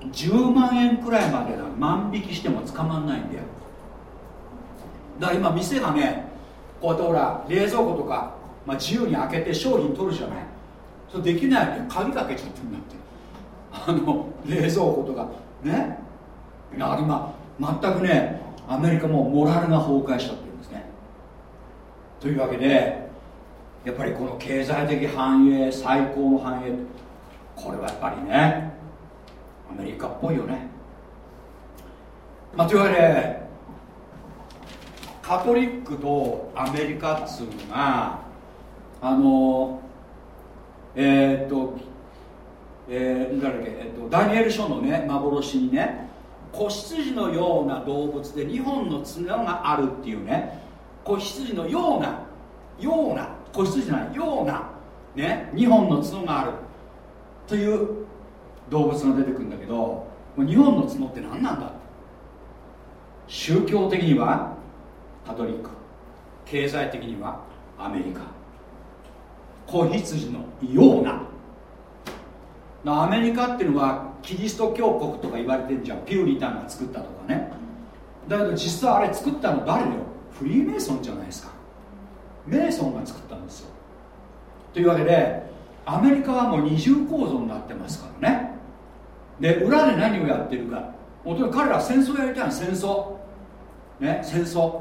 ？10万円くらいまでだ。万引きしても捕まんないんだよ。だから今店がねこうやってほら冷蔵庫とか、まあ、自由に開けて商品取るじゃない。それできないのに鍵かけちゃってるんだって。あの冷蔵庫とか。ね？だから今全くねアメリカもモラルが崩壊しちゃってるんですね。というわけでやっぱりこの経済的繁栄最高の繁栄。これはやっぱりねアメリカっぽいよね。まあというわけでカトリックとアメリカっつうのがあのえー、っとえー、誰だっけ、えっと、ダニエル書のね幻にね子羊のような動物で2本の角があるっていうね子羊のようなような子羊じゃないようなね2本の角があるという動物が出てくるんだけど日本の角って何なんだ宗教的にはカトリック。経済的にはアメリカ。子羊のような。アメリカっていうのはキリスト教国とか言われてんじゃん。ピューリタンが作ったとかね。だけど実際あれ作ったの誰だよ。フリーメイソンじゃないですか。メイソンが作ったんですよ。というわけでアメリカはもう二重構造になってますからね。で裏で何をやってるか。本当に彼らは戦争やりたいの。戦争。ね戦争。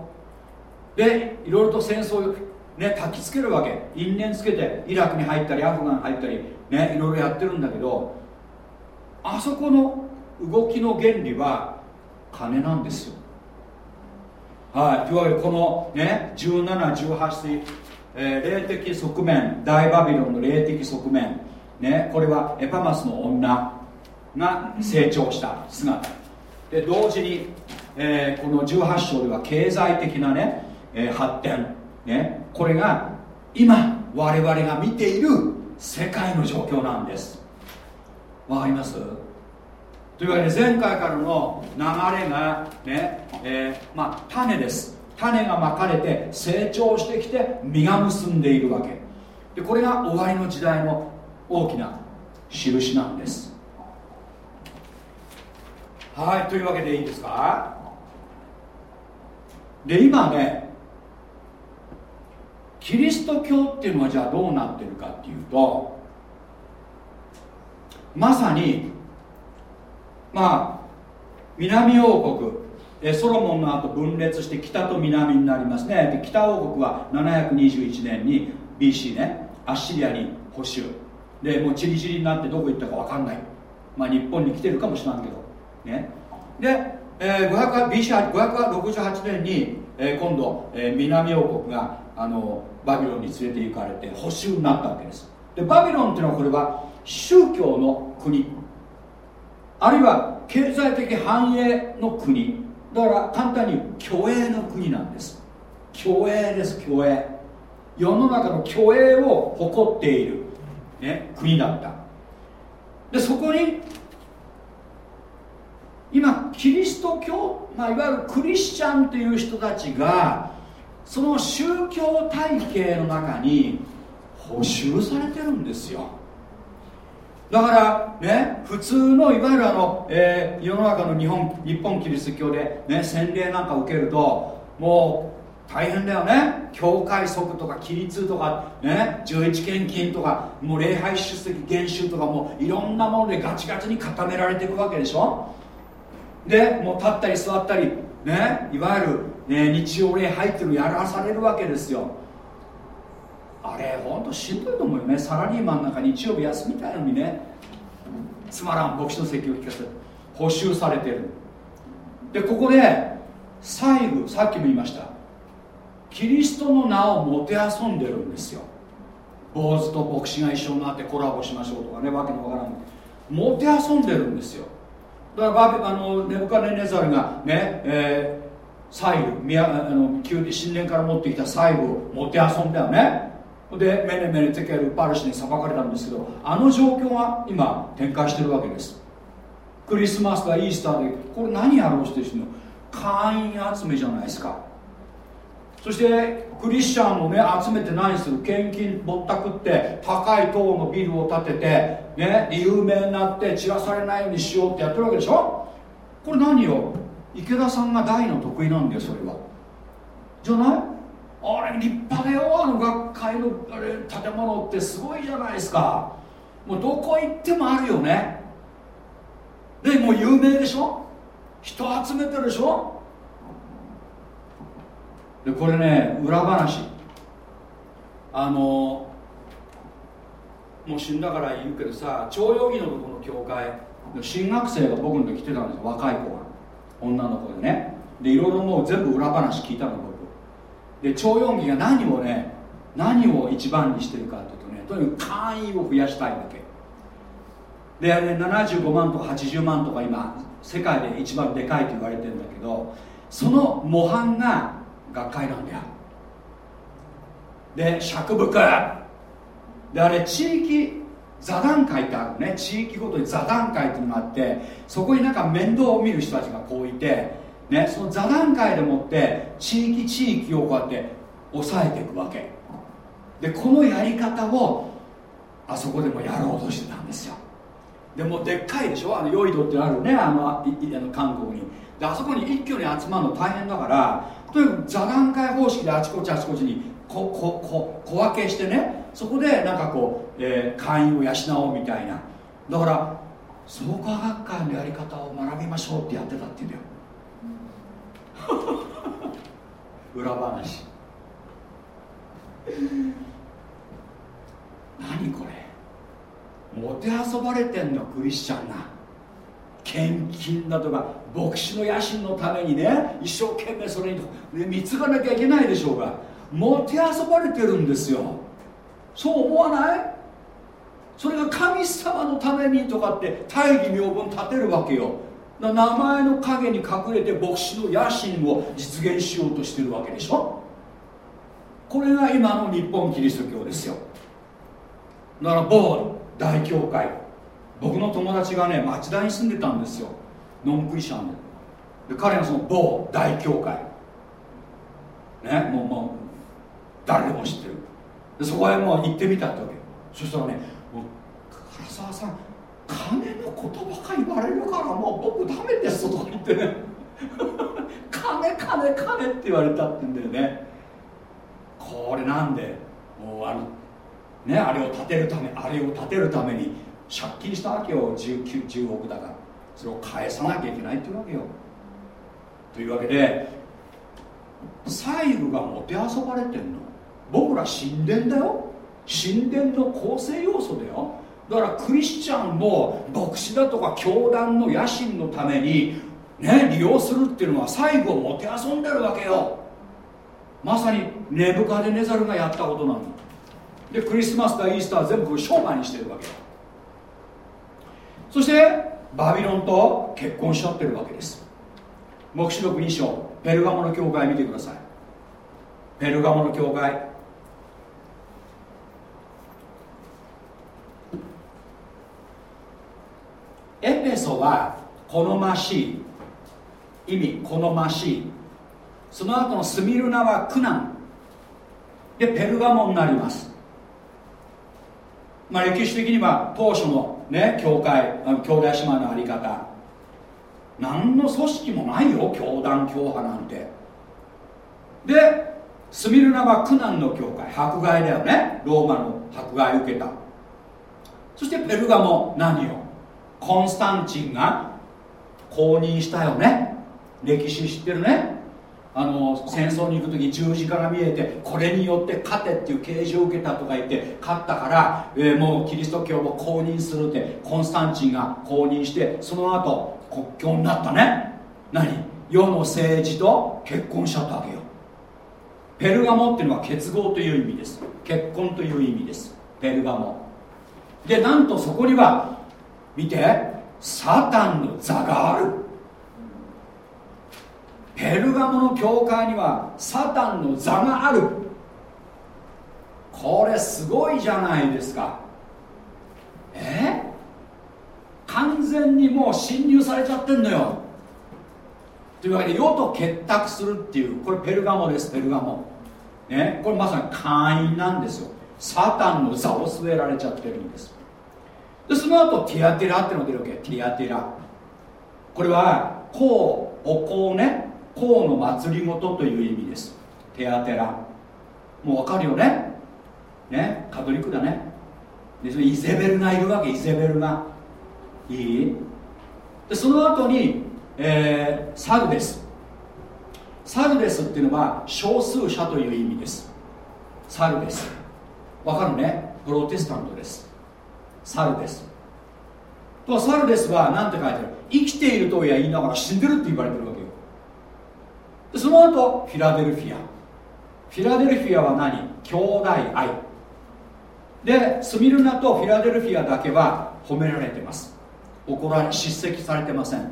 でいろいろと戦争ね焚きつけるわけ。因縁つけてイラクに入ったりアフガン入ったりねいろいろやってるんだけどあそこの動きの原理は金なんですよ。はい。いわけでこのね1718世えー、霊的側面大バビロンの霊的側面ねこれはエパマスの女が成長した姿。で同時に、えー、この18章では経済的なね、えー、発展、ね、これが今我々が見ている世界の状況なんです。わかります？というわけで前回からの流れがね、えー、まあ種です。種がまかれて成長してきて実が結んでいるわけ。でこれが終わりの時代の大きな印なんです。はいというわけでいいですか？で今ねキリスト教っていうのはじゃあどうなってるかっていうとまさにまあ南王国ソロモンの後分裂して北と南になりますね。で北王国は721年に BC ねアッシリアに補修でもうチリチリになってどこ行ったか分かんない。まあ日本に来てるかもしれんけど。ね。で、えー、BC568 年に、えー、今度、えー、南王国があのバビロンに連れて行かれて補修になったわけです。でバビロンっていうのはこれは宗教の国。あるいは経済的繁栄の国。だから簡単に虚栄の国なんです。虚栄です虚栄世の中の虚栄を誇っている、ね、国だった。でそこに今キリスト教、まあ、いわゆるクリスチャンという人たちがその宗教体系の中に補修されてるんですよ。だからね普通のいわゆるあの、えー、世の中の日本日本キリスト教で、ね、洗礼なんか受けるともう大変だよね。教会則とか規律とか、ね、11献金とかもう礼拝出席厳守とかもういろんなものでガチガチに固められていくわけでしょ。でもう立ったり座ったりねいわゆる、ね、日曜礼拝っていうのやらされるわけですよ。あれほんとしんどいと思うよね。サラリーマンなんか日曜日休みたいのにねつまらん牧師の説教を聞かせて補修されてる。でここで細部さっきも言いました。キリストの名をもてあそんでるんですよ。坊主と牧師が一緒になってコラボしましょうとかねわけのわからん。もてあそんでるんですよ。だからあのネブカネネザルがね、え、細部宮あの宮神殿から持ってきた細部をもてあそんだよね。でメネメネテケルパルシに裁かれたんですけどあの状況が今展開してるわけです。クリスマスかイースターでこれ何やろうしてるの。会員集めじゃないですか。そしてクリスチャンをね集めて何する献金ぼったくって高い塔のビルを建ててね有名になって散らされないようにしようってやってるわけでしょ。これ何よ？池田さんが大の得意なんだよそれは。じゃない？あれ立派だよあの学会のあれ建物ってすごいじゃないですか。もうどこ行ってもあるよね。でもう有名でしょ？人集めてるでしょ？でこれね裏話。あのもう死んだから言うけどさ徴用儀のとこの教会新学生が僕のと来てたんですよ若い子が。女の子でね。でいろいろもう全部裏話聞いたの僕。で徴用儀が何をね何を一番にしてるかっていうとねとにかく会員を増やしたいわけ。で、ね、75万とか80万とか今世界で一番でかいと言われてるんだけどその模範が学会なんだよ。で釈伏であれ地域座談会ってあるね。地域ごとに座談会っていうのがあってそこになんか面倒を見る人たちがこういてね、その座談会でもって地域地域をこうやって抑えていくわけ。でこのやり方をあそこでもやろうとしてたんですよ。でもでっかいでしょ？あのヨイドってあるねあのあの韓国に。であそこに一挙に集まるの大変だからとにかく座談会方式であちこちあちこちにこここ小分けしてねそこでなんかこう、えー、会員を養おうみたいな。だから創価学会のやり方を学びましょうってやってたって言うんだよ。裏話。何これ。もてあそばれてんのクリスチャンが献金だとか牧師の野心のためにね一生懸命それに、ね、貢がなきゃいけないでしょうが。もてあそばれてるんですよそう思わない？それが神様のためにとかって大義名分立てるわけよ。名前の陰に隠れて牧師の野心を実現しようとしてるわけでしょ？これが今の日本キリスト教ですよ。だから某大教会。僕の友達がね町田に住んでたんですよ。ノンクリシャンで。で彼がその某大教会。ねもうもう誰でも知ってる。でそこへもう行ってみたってわけ。そしたらねもう唐沢さん金のことばかり言われるからもう僕ダメですとか言ってね。*laughs* 金金金って言われたってんだよね。これなんでもうあのねあれを建てるためあれを建てるために借金したわけよ。10, 10億だから。それを返さなきゃいけないっていうわけよ。というわけで細部がもてあそばれてんの。僕ら神殿だよ。神殿の構成要素だよ。だからクリスチャンも牧師だとか教団の野心のためにね利用するっていうのは最後もてあそんでるわけよ。まさにネブカデネザルがやったことなの。でクリスマスだイースター全部商売にしてるわけよ。そしてバビロンと結婚しちゃってるわけです。黙示録2章ペルガモの教会見てください。ペルガモの教会。エペソは好ましい意味好ましいその後のスミルナは苦難。でペルガモンになります。まあ歴史的には当初のね教会兄弟姉妹のあり方。何の組織もないよ教団教派なんて。でスミルナは苦難の教会。迫害だよね。ローマの迫害を受けた。そしてペルガモ何よ？コンスタンチンが公認したよね。歴史知ってるね。あの戦争に行く時十字架が見えてこれによって勝てっていう啓示を受けたとか言って勝ったから、えー、もうキリスト教を公認するってコンスタンチンが公認してその後国境になったね。何？世の政治と結婚しちゃったわけよ。ペルガモっていうのは結合という意味です。結婚という意味です。ペルガモ。でなんとそこには見て。サタンの座がある。ペルガモの教会にはサタンの座がある。これすごいじゃないですか。え？完全にもう侵入されちゃってんのよ。というわけで世と結託するっていう。これペルガモですペルガモ。ね？これまさに会員なんですよ。サタンの座を据えられちゃってるんです。でその後ティアテラってのが出るわけ。ティアテラ。これはこうお香ね。香の祭りごとという意味です。ティアテラ。もう分かるよね。ね。カトリックだね。でそのイゼベルがいるわけ。イゼベルがいい？でその後に、えー、サルデス。サルデスっていうのは少数者という意味です。サルデス。わかるね？プロテスタントです。サルデスとサルデスは何て書いてある。生きているとは言いながら死んでるって言われてるわけよ。でその後フィラデルフィア。フィラデルフィアは何？兄弟愛。でスミルナとフィラデルフィアだけは褒められてます。怒られ叱責されてません。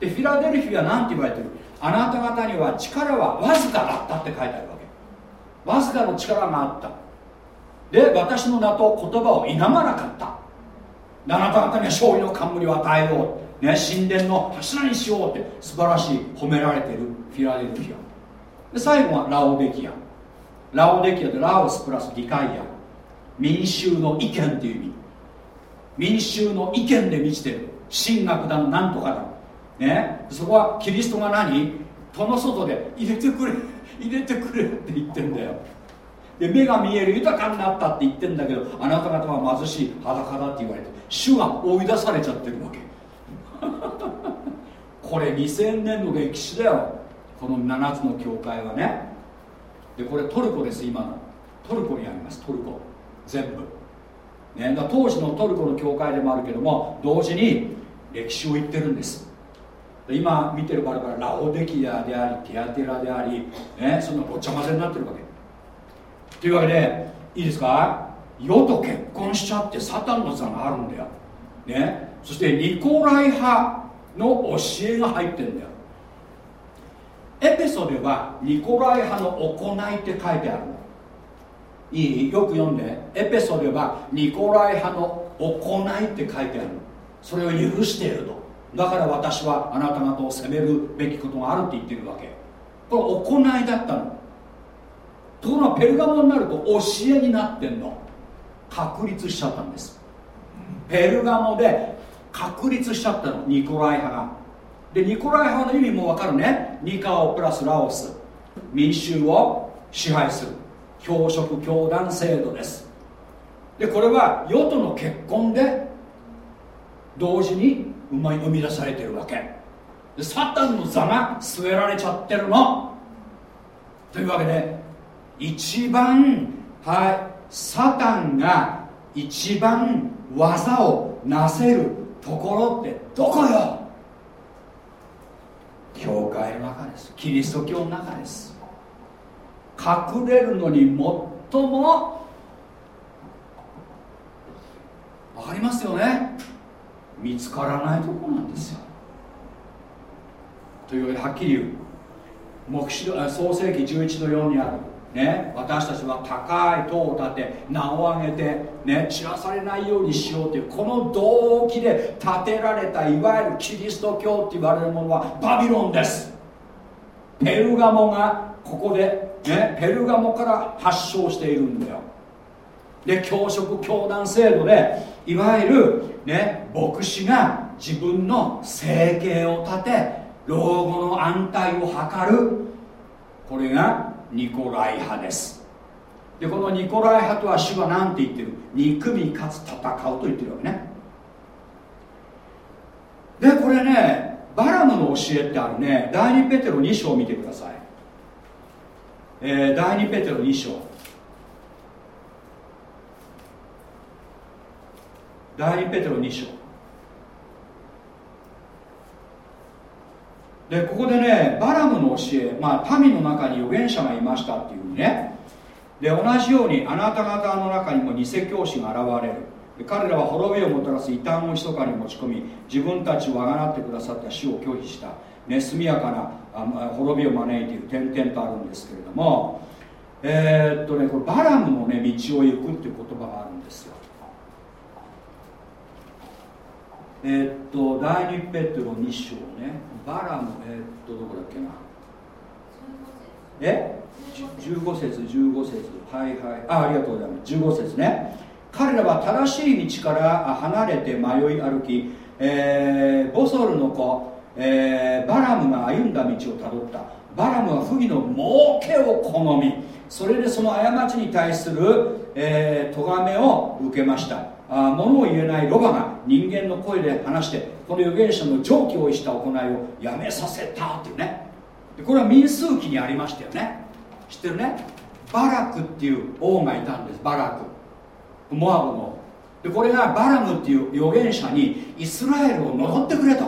でフィラデルフィアなんて言われてる？あなた方には力はわずかあったって書いてあるわけ。わずかの力があった。で私の名と言葉を否まなかった。あなた方には勝利の冠を与えよう、ね、神殿の柱にしようって素晴らしい褒められてるフィラデルフィア。で最後はラオデキア。ラオデキアでラオスプラスディカイア民衆の意見っていう意味。民衆の意見で満ちてる。神学だのなんとかだねそこはキリストが何？戸の外で入れてくれ入れてくれって言ってんだよ。で目が見える豊かになったって言ってんだけどあなた方は貧しい裸だって言われて主が追い出されちゃってるわけ。*laughs* これ2000年の歴史だよ。この7つの教会はね。でこれトルコです今の。トルコにあります。トルコ。全部。ね、だ当時のトルコの教会でもあるけども同時に歴史を言ってるんです。今見てるバラバララオデキアでありティアテラであり、ね、そんなごちゃ混ぜになってるわけ。というわけでいいですか？世と結婚しちゃってサタンの座があるんだよ、ね、そしてニコライ派の教えが入ってんだよ。エペソではニコライ派の行いって書いてあるの。いい？よく読んで。エペソではニコライ派の行いって書いてあるの。それを許していると。だから私はあなた方を責めるべきことがあるって言ってるわけ。これ行いだったの。ところがペルガモになると教えになってんの。確立しちゃったんです。ペルガモで確立しちゃったの。ニコライ派が。でニコライ派の意味も分かるね。ニカオプラスラオス。民衆を支配する。教職教団制度です。でこれは世との結婚で同時に生み出されてるわけ。でサタンの座が据えられちゃってるの。というわけで一番はいサタンが一番技をなせるところってどこよ？教会の中です。キリスト教の中です。隠れるのに最も分かりますよね。見つからないところなんですよ。というわけではっきり言う。黙示創世紀11の4にある。ね、私たちは高い塔を建て名を上げて、ね、散らされないようにしようというこの動機で建てられたいわゆるキリスト教って言われるものはバビロンです。ペルガモがここで、ね、ペルガモから発祥しているんだよ。で教職教団制度でいわゆる、ね、牧師が自分の生計を立て老後の安泰を図る。これがニコライ派です。でこのニコライ派とは主は何て言ってる？憎みかつ戦うと言ってるわけね。でこれねバラムの教えってあるね。第2ペテロ2章を見てください、えー、第2ペテロ2章。第2ペテロ2章。でここでねバラムの教え、まあ、民の中に預言者がいましたっていうね。で同じようにあなた方の中にも偽教師が現れる。彼らは滅びをもたらす異端を密かに持ち込み自分たちをあがなってくださった死を拒否した。ね、速やかな滅びを招いている点々とあるんですけれども。えー、っとねこれバラムの、ね、道を行くっていう言葉があるんですよえー、っと第2ペテロ2章ね。バラムえー、っとどこだっけな？え？15節15節。はいはい。あありがとうございます。15節ね。彼らは正しい道から離れて迷い歩き、えー、ボソルの子、えー、バラムが歩んだ道をたどった。バラムは不義の儲けを好み。それでその過ちに対する、えー、咎めを受けました。あ物を言えないロバが人間の声で話してこの預言者の常軌を逸した行いをやめさせたっていうね。でこれは民数記にありましたよね。知ってるね？バラクっていう王がいたんです。バラク。モアブの。でこれがバラムっていう預言者にイスラエルを呪ってくれと。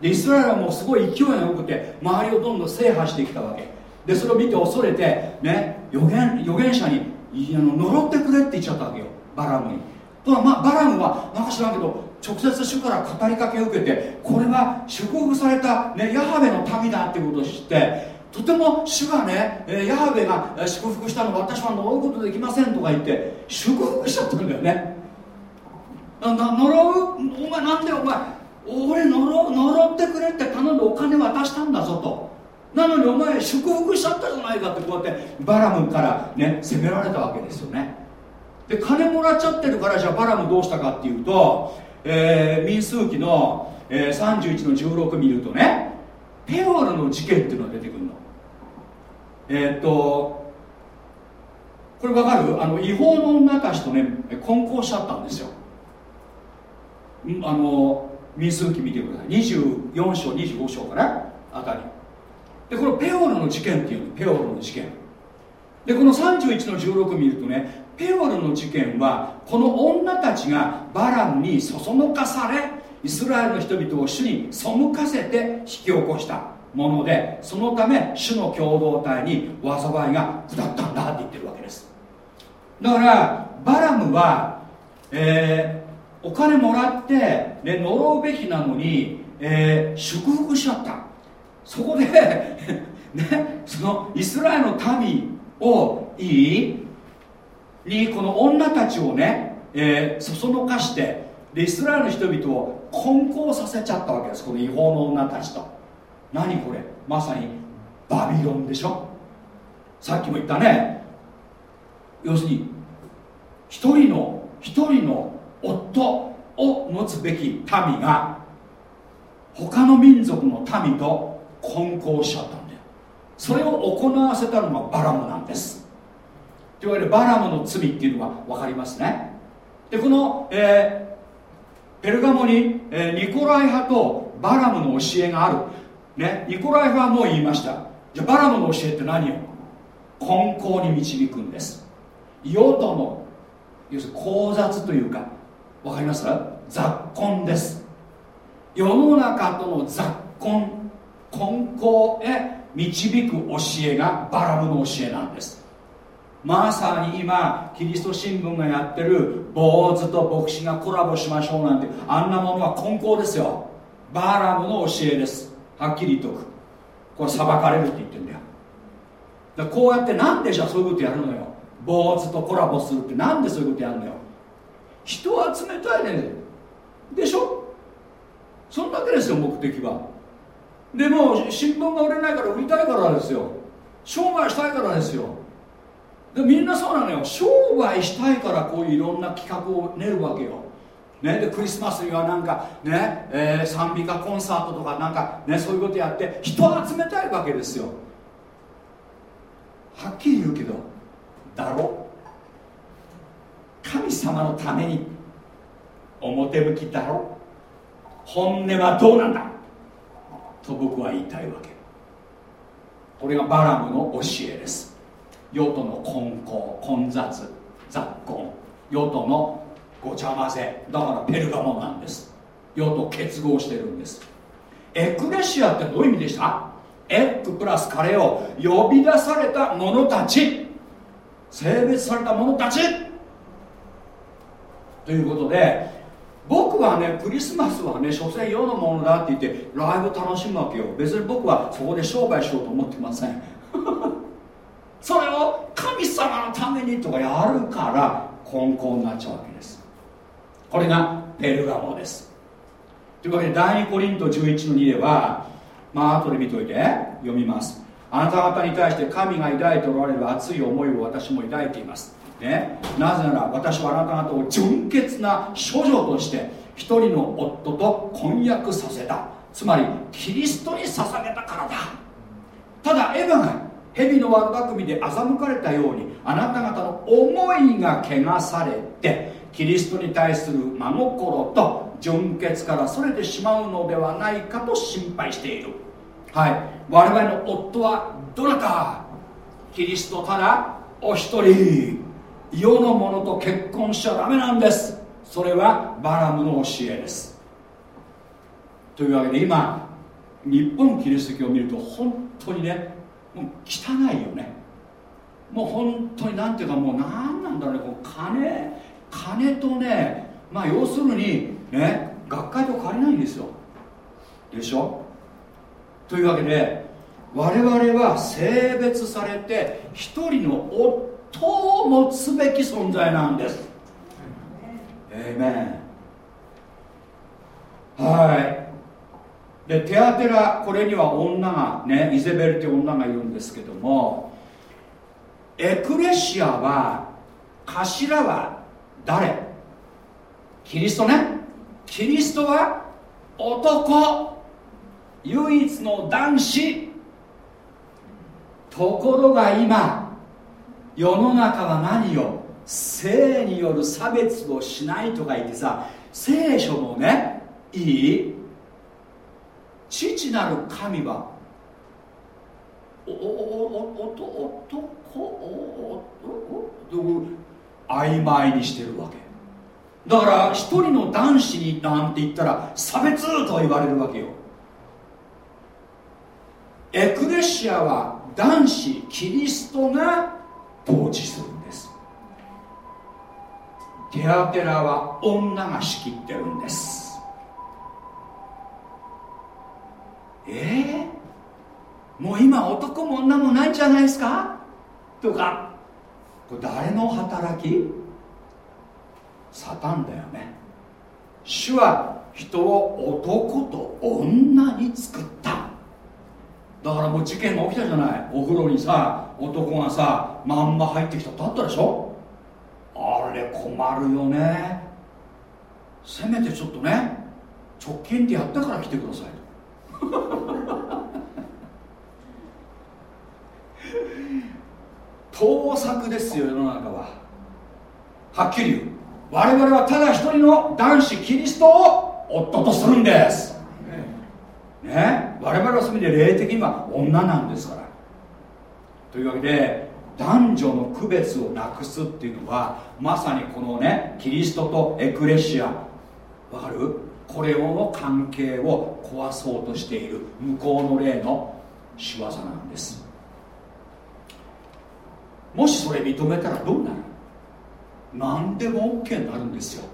でイスラエルはもうすごい勢いがよくて周りをどんどん制覇してきたわけ。でそれを見て恐れてね預言預言者にあの呪ってくれって言っちゃったわけよ。バラムに。とまあバラムはなんか知らんけど直接主から語りかけを受けてこれは祝福された、ね、ヤハベの民だっていうことを知ってとても主がね、えヤハベが祝福したの私は呪うことできませんとか言って祝福しちゃったんだよね。な呪う？お前なんでお前俺呪呪ってくれって頼んでお金渡したんだぞと。なのにお前祝福しちゃったじゃないかってこうやってバラムからね責められたわけですよね。で金もらっちゃってるからじゃあバラムどうしたかっていうと、えー、民数記の、えー、31の16見るとねペオルの事件っていうのが出てくるの。えー、っとこれ分かる？あの違法の女たちとね混交しちゃったんですよ。あの民数記見てください。24章25章かな？あたり。でこのペオルの事件っていうのペオルの事件。でこの31の16見るとねペオルの事件はこの女たちがバラムにそそのかされイスラエルの人々を主に背かせて引き起こしたものでそのため主の共同体に災いが下ったんだって言ってるわけです。だからバラムは、えー、お金もらって、ね、呪うべきなのに、えー、祝福しちゃった。そこで *laughs* ね、そのイスラエルの民をいい？にこの女たちをね、えー、そそのかしてでイスラエルの人々を混交させちゃったわけです。この違法の女たちと。何これ？まさにバビロンでしょ？さっきも言ったね。要するに一人の一人の夫を持つべき民が他の民族の民と混交しちゃったんだよ。それを行わせたのがバラムなんです。いわけでバラムの罪っていうのは分かりますね。でこの、えー、ペルガモに、えー、ニコライ派とバラムの教えがある、ね、ニコライ派はもう言いました。じゃあバラムの教えって何よ？根高に導くんです。世との要するに交雑というか分かります？雑根です。世の中との雑根根高へ導く教えがバラムの教えなんです。まさに今キリスト新聞がやってる坊主と牧師がコラボしましょうなんてあんなものは根高ですよ。バーラムの教えです。はっきり言っとく。これ裁かれるって言ってんだよ。だこうやってなんでじゃあそういうことやるのよ。坊主とコラボするって。なんでそういうことやるのよ。人を集めたいねでしょ？そんだけですよ目的は。でも新聞が売れないから売りたいからですよ。商売したいからですよ。でみんなそうなのよ。商売したいからこういういろんな企画を練るわけよ。ね、でクリスマスにはなんかね、えー、賛美歌コンサートとかなんかねそういうことやって人を集めたいわけですよ。はっきり言うけどだろ？神様のために表向きだろ？本音はどうなんだ？と僕は言いたいわけ。これがバラムの教えです。用途の混交混雑雑根用途のごちゃ混ぜ。だからペルガモなんです。用途結合してるんです。エクレシアってどういう意味でした？エッグプラス彼を呼び出された者たち。性別された者たち。ということで僕はねクリスマスはね所詮世のものだって言ってライブ楽しむわけよ。別に僕はそこで商売しようと思ってません。それを神様のためにとかやるから根高になっちゃうわけです。これがペルガモです。というわけで第2コリント11の2ではまあ後で見といて。読みます。あなた方に対して神が抱いておられる熱い思いを私も抱いています。ね、なぜなら私はあなた方を純潔な処女として一人の夫と婚約させた。つまりキリストに捧げたからだ。ただエヴァが蛇の悪巧みで欺かれたようにあなた方の思いが汚されてキリストに対する真心と純潔からそれてしまうのではないかと心配している。はい。我々の夫はどなた？キリストただお一人。世のものと結婚しちゃダメなんです。それはバラムの教えです。というわけで今日本キリスト教を見ると本当にねもう汚いよね。もう本当になんていうかもう何なんだろうね。こう金金とねまあ要するにね学会と変わりないんですよ。でしょ？というわけで我々は性別されて一人の夫を持つべき存在なんです。えいめんはいでテアテラこれには女がねイゼベルという女がいるんですけどもエクレシアは頭は誰？キリストね。キリストは男。唯一の男子。ところが今世の中は何よ？性による差別をしないとか言ってさ聖書もねいい？父なる神はおおおお男おお曖昧にしてるわけだから一人の男子になんて言ったら差別と言われるわけよエクレシアは男子キリストが統治するんですテアテラは女が仕切ってるんですえー、もう今男も女もないんじゃないですか？とかこれ誰の働き？サタンだよね。主は人を男と女に作った。だからもう事件が起きたじゃない。お風呂にさ男がさまんま入ってきた。ってあったでしょ？あれ困るよね。せめてちょっとね直近ってやったから来てくださいと。*laughs* 盗作ですよ世の中は。はっきり言う。我々はただ一人の男子キリストを夫とするんです。ね。我々はそういう意味で霊的には女なんですから。というわけで男女の区別をなくすっていうのはまさにこのねキリストとエクレシア。わかる？これをの関係を壊そうとしている向こうの霊の仕業なんです。もしそれ認めたらどうなる？何でも OK になるんですよ。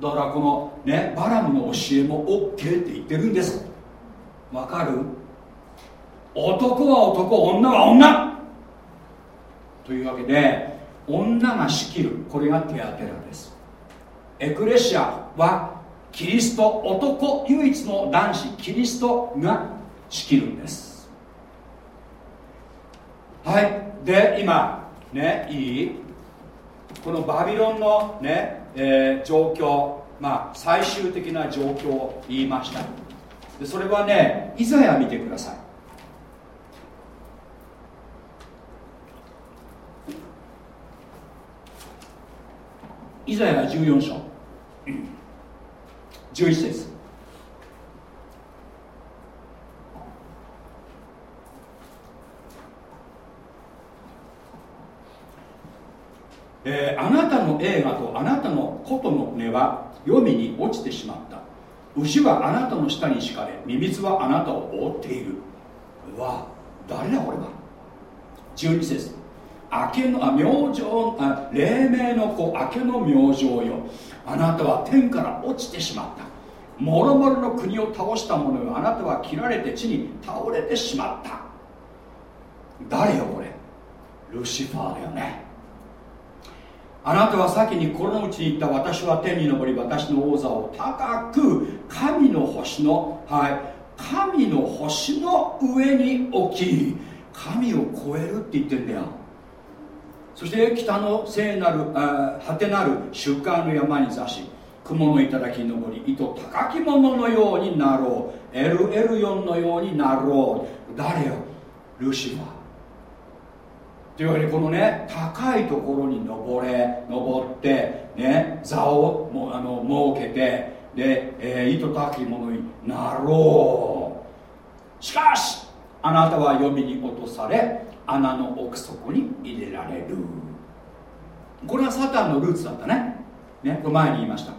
だからこのねバラムの教えも OK って言ってるんです。わかる？男は男女は女。というわけで女が仕切るこれがテアテラです。エクレシアはキリスト男唯一の男子キリストが仕切るんです。はい。で今ねいい？このバビロンのね、えー、状況まあ最終的な状況を言いました。でそれはねイザヤ見てください。イザヤ14章。11節えー、あなたの映画とあなたの琴の根は黄泉に落ちてしまった。牛はあなたの下に敷かれミミズはあなたを覆っている。うわ誰だこれは。12節。明けのあ明星あ黎明の子明けの明星よ。あなたは天から落ちてしまった。もろもろの国を倒した者よ。あなたは切られて地に倒れてしまった。誰よこれ？ルシファーだよね。あなたは先にこのうちに言った私は天に昇り私の王座を高く神の星のはい神の星の上に置き神を超えるって言ってんだよ。そして北の聖なる果てなる週間の山に座し雲の頂に登り糸高き者のようになろう。エルエルヨンのようになろう。誰よ？ルシファー。というわけでこのね高いところに登れ登ってね座をもあの設けてで、えー、糸高き者になろう。しかしあなたは読みに落とされ穴の奥底に入れられる。これはサタンのルーツだったね。ねこれ前に言いました。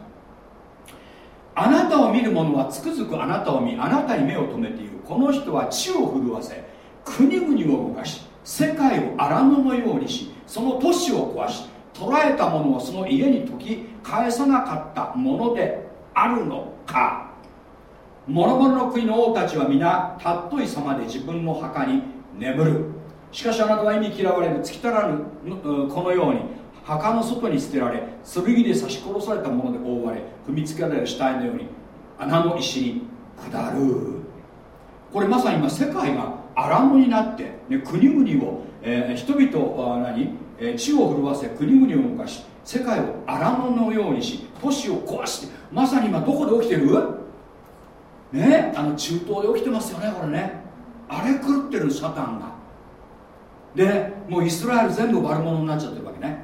あなたを見る者はつくづくあなたを見あなたに目を留めている。この人は地を震わせ国々を動かし世界を荒野のようにしその都市を壊し捕らえた者をその家に解き返さなかったものであるのか。諸々の国の王たちは皆尊い様で自分の墓に眠る。しかしあなたは意味嫌われる尽き足らぬこのように墓の外に捨てられ剣で刺し殺されたもので覆われ踏みつけられる死体のように穴の石に下る。これまさに今世界が荒野になって、ね、国々を、えー、人々は何、えー、地を震わせ国々を動かし世界を荒野のようにし都市を壊してまさに今どこで起きてる？ねあの中東で起きてますよねこれね。あれ狂ってるサタンが。でもうイスラエル全部悪者になっちゃってるわけね。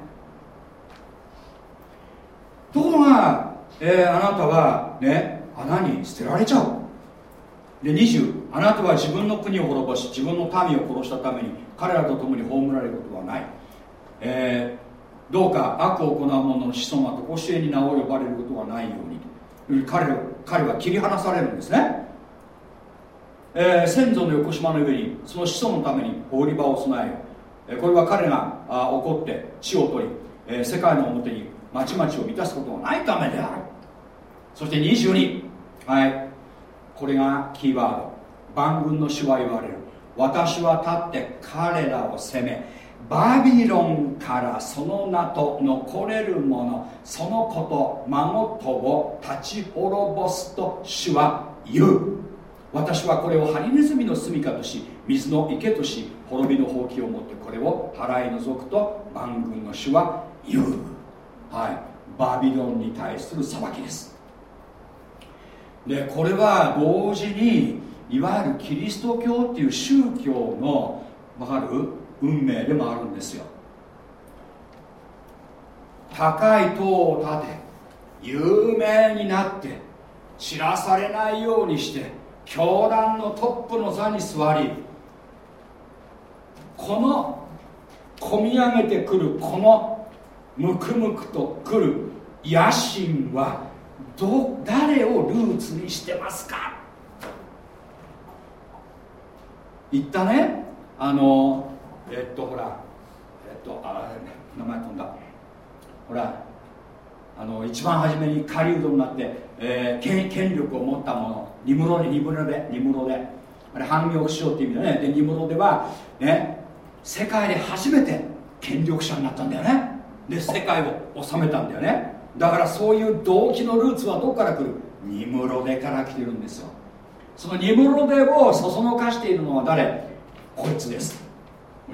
ところが、えー、あなたはね穴に捨てられちゃう。で20あなたは自分の国を滅ぼし自分の民を殺したために彼らと共に葬られることはない、えー、どうか悪を行う者の子孫は常しえに名を呼ばれることはないように彼彼は切り離されるんですね、えー、先祖の横島の上にその子孫のために放り場を備えよ、えー、これは彼があ怒って地を取り、えー、世界の表に町々を満たすことがないためである。そして22はい。これがキーワード。万軍の主は言われる。私は立って彼らを責めバビロンからその名と残れるものその子と孫とを立ち滅ぼすと主は言う。私はこれをハリネズミの住みかとし水の池とし滅びのほうきを持ってこれを払い除くと万軍の主は言う。はい。バビロンに対する裁きです。でこれは同時にいわゆるキリスト教っていう宗教の分かる？運命でもあるんですよ。高い塔を建て有名になって知らされないようにして教団のトップの座に座りこの込み上げてくるこのムクムクとくる野心はど誰をルーツにしてますか？言ったね？あのえっとほらえっとあ名前飛んだ。ほらあの一番初めに狩人になって、えー、権力を持ったものニムロでニムロでニムロで。あれ反逆しようっていう意味でね。でニムロではね世界で初めて権力者になったんだよね。で世界を治めたんだよね。だからそういう動機のルーツはどこから来る？ニムロデから来てるんですよ。そのニムロデをそそのかしているのは誰？こいつです。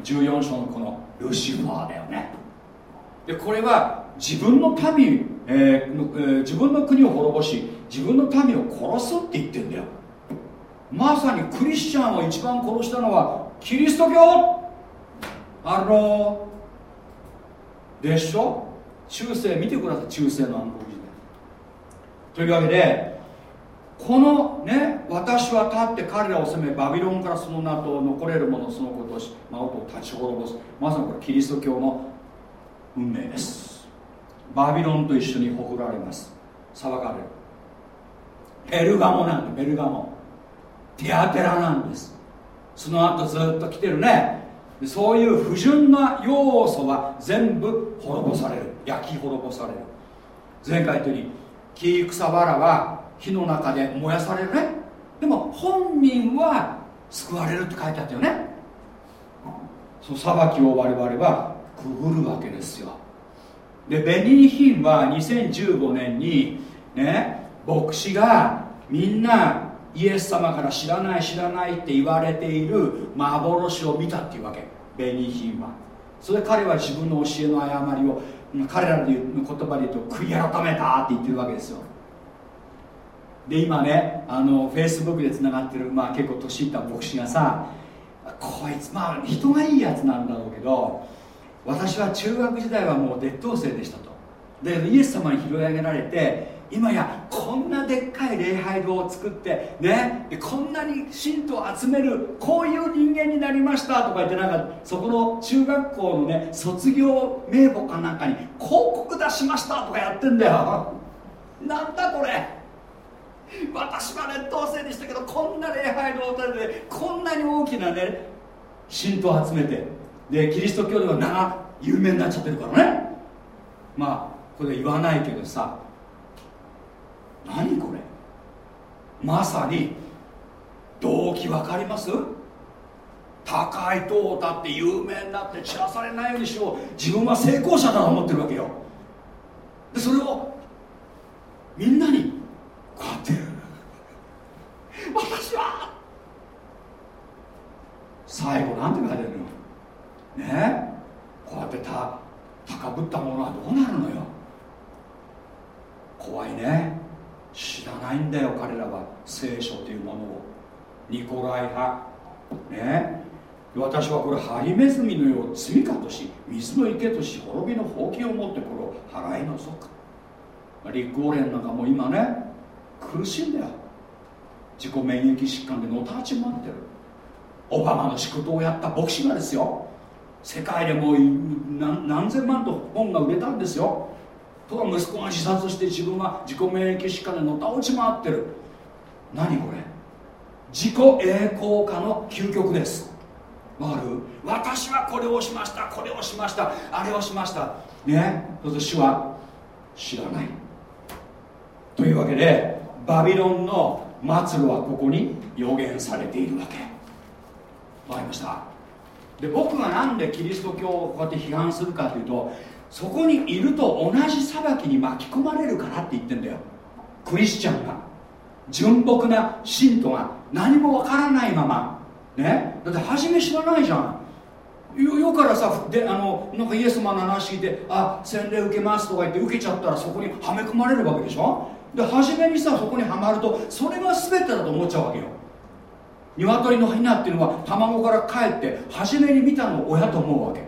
14章のこのルシファーだよね。でこれは自分の民、えーえー、自分の国を滅ぼし自分の民を殺すって言ってんだよ。まさにクリスチャンを一番殺したのはキリスト教。あのでしょ？中世見てください中世の暗黒時代。というわけでこのね私は立って彼らを責めバビロンからその名と残れるものそのことをし魔王を立ち滅ぼす。まさにこれキリスト教の運命です。バビロンと一緒にほふられます。裁かれる。ペルガモなんでペルガモ。テアテラなんです。その後ずっと来てるね。そういう不純な要素は全部滅ぼされる。焼き滅ぼされる。前回言ったように木草原は火の中で燃やされるね。でも本人は救われるって書いてあったよね。その裁きを我々はくぐるわけですよ。でベニーヒンは2015年にね牧師がみんなイエス様から知らない知らないって言われている幻を見たっていうわけ。ベニヒンは。それで彼は自分の教えの誤りを彼らの言葉で言うと悔い改めたって言ってるわけですよ。で今ねあのフェイスブックでつながってる、まあ、結構年いった牧師がさこいつまあ人がいいやつなんだろうけど私は中学時代はもう劣等生でしたと。でイエス様に拾い上げられて今やこんなでっかい礼拝堂を作ってねこんなに信徒を集めるこういう人間になりましたとか言ってなんかそこの中学校のね卒業名簿かなんかに広告出しましたとかやってんだよ。なんだこれ。私は劣等生でしたけどこんな礼拝堂を建ててこんなに大きなね信徒を集めてでキリスト教では名有名になっちゃってるからね。まあこれ言わないけどさ何これ？まさに動機分かります？高い塔を立って有名になって散らされないようにしよう。自分は成功者だと思ってるわけよ。でそれをみんなにこうやって私は最後なんて書いてるの？ね？こうやってた高ぶったものはどうなるのよ？怖いね。知らないんだよ彼らは聖書というものを。ニコライ派。ね。私はこれハリネズミのよう罪かとし水の池とし滅びのほうきを持ってこれを払い除く。リック・オーレンなんかもう今ね苦しいんだよ。自己免疫疾患でのたち回ってる。オバマの仕事をやった牧師がですよ。世界でもう何千万と本が売れたんですよ。とは息子が自殺して自分は自己免疫疾患でのた落ち回ってる。何これ？自己栄光化の究極です。わかる？私はこれをしました。これをしました。あれをしました。ね？そして主は知らない。というわけでバビロンの末路はここに予言されているわけ。わかりました？で僕がなんでキリスト教をこうやって批判するかというとそこにいると同じ裁きに巻き込まれるからって言ってんだよ。クリスチャンが。純朴な信徒が何もわからないまま。ね？だって初め知らないじゃん。よからさであのなんかイエス様の話聞いてあ洗礼受けますとか言って受けちゃったらそこにはめ込まれるわけでしょ？で初めにさそこにはまるとそれが全てだと思っちゃうわけよ。鶏のヒナっていうのは卵から帰って初めに見たのを親と思うわけ。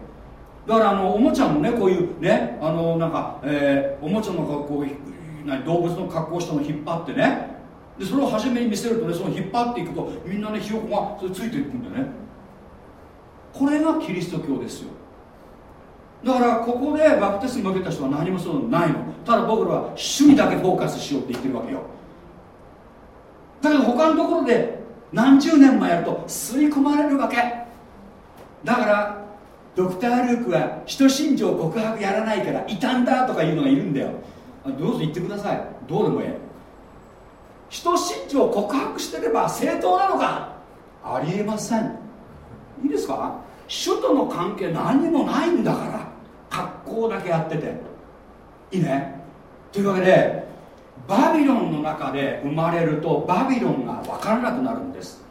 だからあのおもちゃもねこういうねあのなんか、えー、おもちゃのこう何動物の格好したのを引っ張ってね。でそれを初めに見せるとねその引っ張っていくとみんなねひよこがそれついていくんだよね。これがキリスト教ですよ。だからここでバプテスマ受けた人は何もそういうのないの。ただ僕らは主にだけフォーカスしようって言ってるわけよ。だけど他のところで何十年もやると吸い込まれるわけ。だからドクター・ルークは人心情告白やらないから異端だとかいうのがいるんだよ。どうぞ言ってください。どうでもいい人心情告白してれば正当なのか。ありえません。いいですか？主との関係何にもないんだから。格好だけやってて。いいね。というわけでバビロンの中で生まれるとバビロンが分からなくなるんです。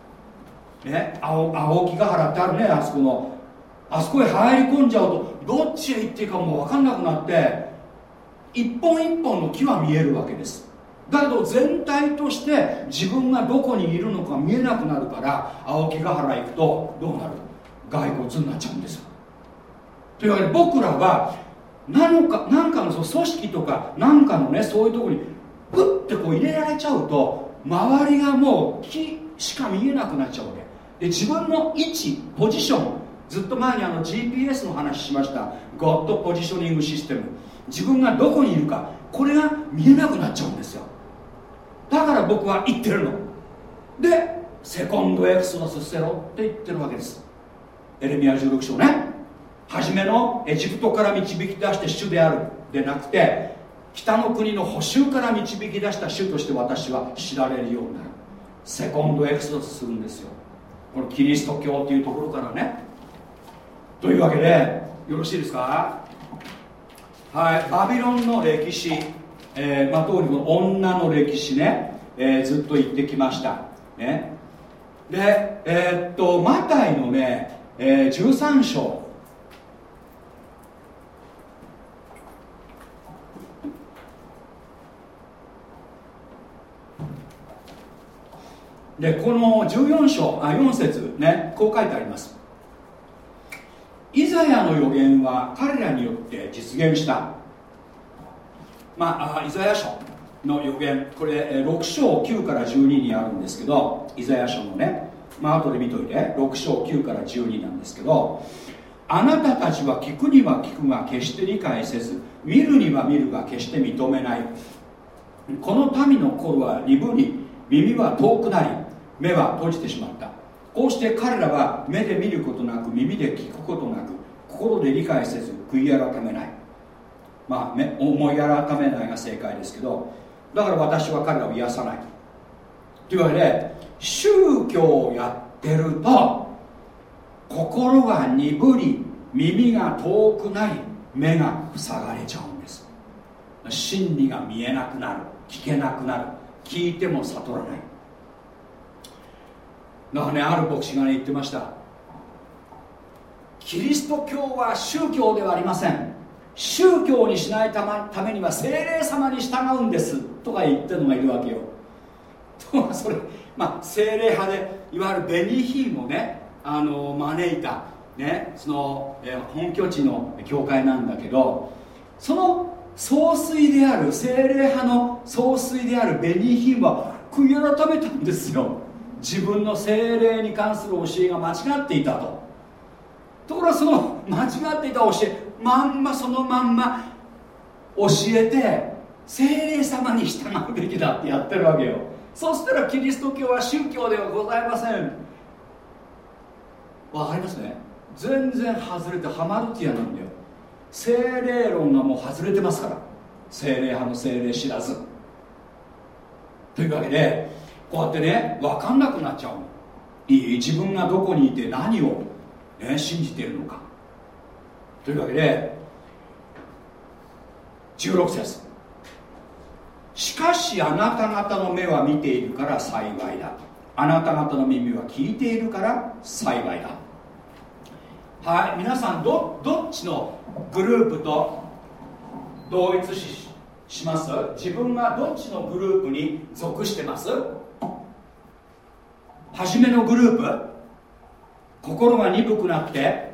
ね？青青木ヶ原ってあるねあそこの。あそこへ入り込んじゃうとどっちへ行っていいかもう分かんなくなって一本一本の木は見えるわけです。だけど全体として自分がどこにいるのか見えなくなるから青木ヶ原行くとどうなる？骸骨になっちゃうんですというわけで僕らは何か何かのその組織とか何かのねそういうとこにグッてこう入れられちゃうと周りがもう木しか見えなくなっちゃうわけ。で自分の位置ポジションずっと前にあの GPS の話しました。ゴッドポジショニングシステム自分がどこにいるかこれが見えなくなっちゃうんですよ。だから僕は言ってるの。でセコンドエクソダス捨てろって言ってるわけです。エレミア16章ね。初めのエジプトから導き出して主である。でなくて北の国の補修から導き出した主として私は知られるようになる。セコンドエクソダスするんですよ。このキリスト教っていうところからね。というわけで。よろしいですか？はい。バビロンの歴史、えー、まあ、通りこの女の歴史ね、えー、ずっと言ってきました。ね。でえー、っとマタイのね、えー、13章。でこの14章あ4節ねこう書いてあります。イザヤの予言は彼らによって実現した。まあイザヤ書の予言。これ6章9から12にあるんですけどイザヤ書のね。まあ後で見といて。6章9から12なんですけどあなたたちは聞くには聞くが決して理解せず見るには見るが決して認めない。この民の頃は鈍り耳は遠くなり目は閉じてしまった。こうして彼らは目で見ることなく耳で聞くことなく心で理解せず悔い改めない。まあ思い改めないが正解ですけどだから私は彼らを癒さない。というわけで宗教をやってると心が鈍り耳が遠くなり目が塞がれちゃうんです。真理が見えなくなる聞けなくなる聞いても悟らない。だからねある牧師がね言ってました。キリスト教は宗教ではありません。宗教にしないためには精霊様に従うんですとか言ってるのがいるわけよ。とそれまあ精霊派でいわゆるベニヒーもねあの招いたねその、え本拠地の教会なんだけどその総帥である精霊派の総帥であるベニヒーは悔い改めたんですよ。自分の精霊に関する教えが間違っていたと。ところがその間違っていた教えまんまそのまんま教えて精霊様に従うべきだってやってるわけよ。そしたらキリスト教は宗教ではございません。わかりますね。全然外れてハマルティアなんだよ。精霊論がもう外れてますから。精霊派の精霊知らず。というわけでこうやってね分かんなくなっちゃういい？自分がどこにいて何を、ね、信じているのか。というわけで16節。しかしあなた方の目は見ているから幸いだ。あなた方の耳は聞いているから幸いだ。はい皆さんどどっちのグループと同一視します？自分がどっちのグループに属してます？初めのグループ心が鈍くなって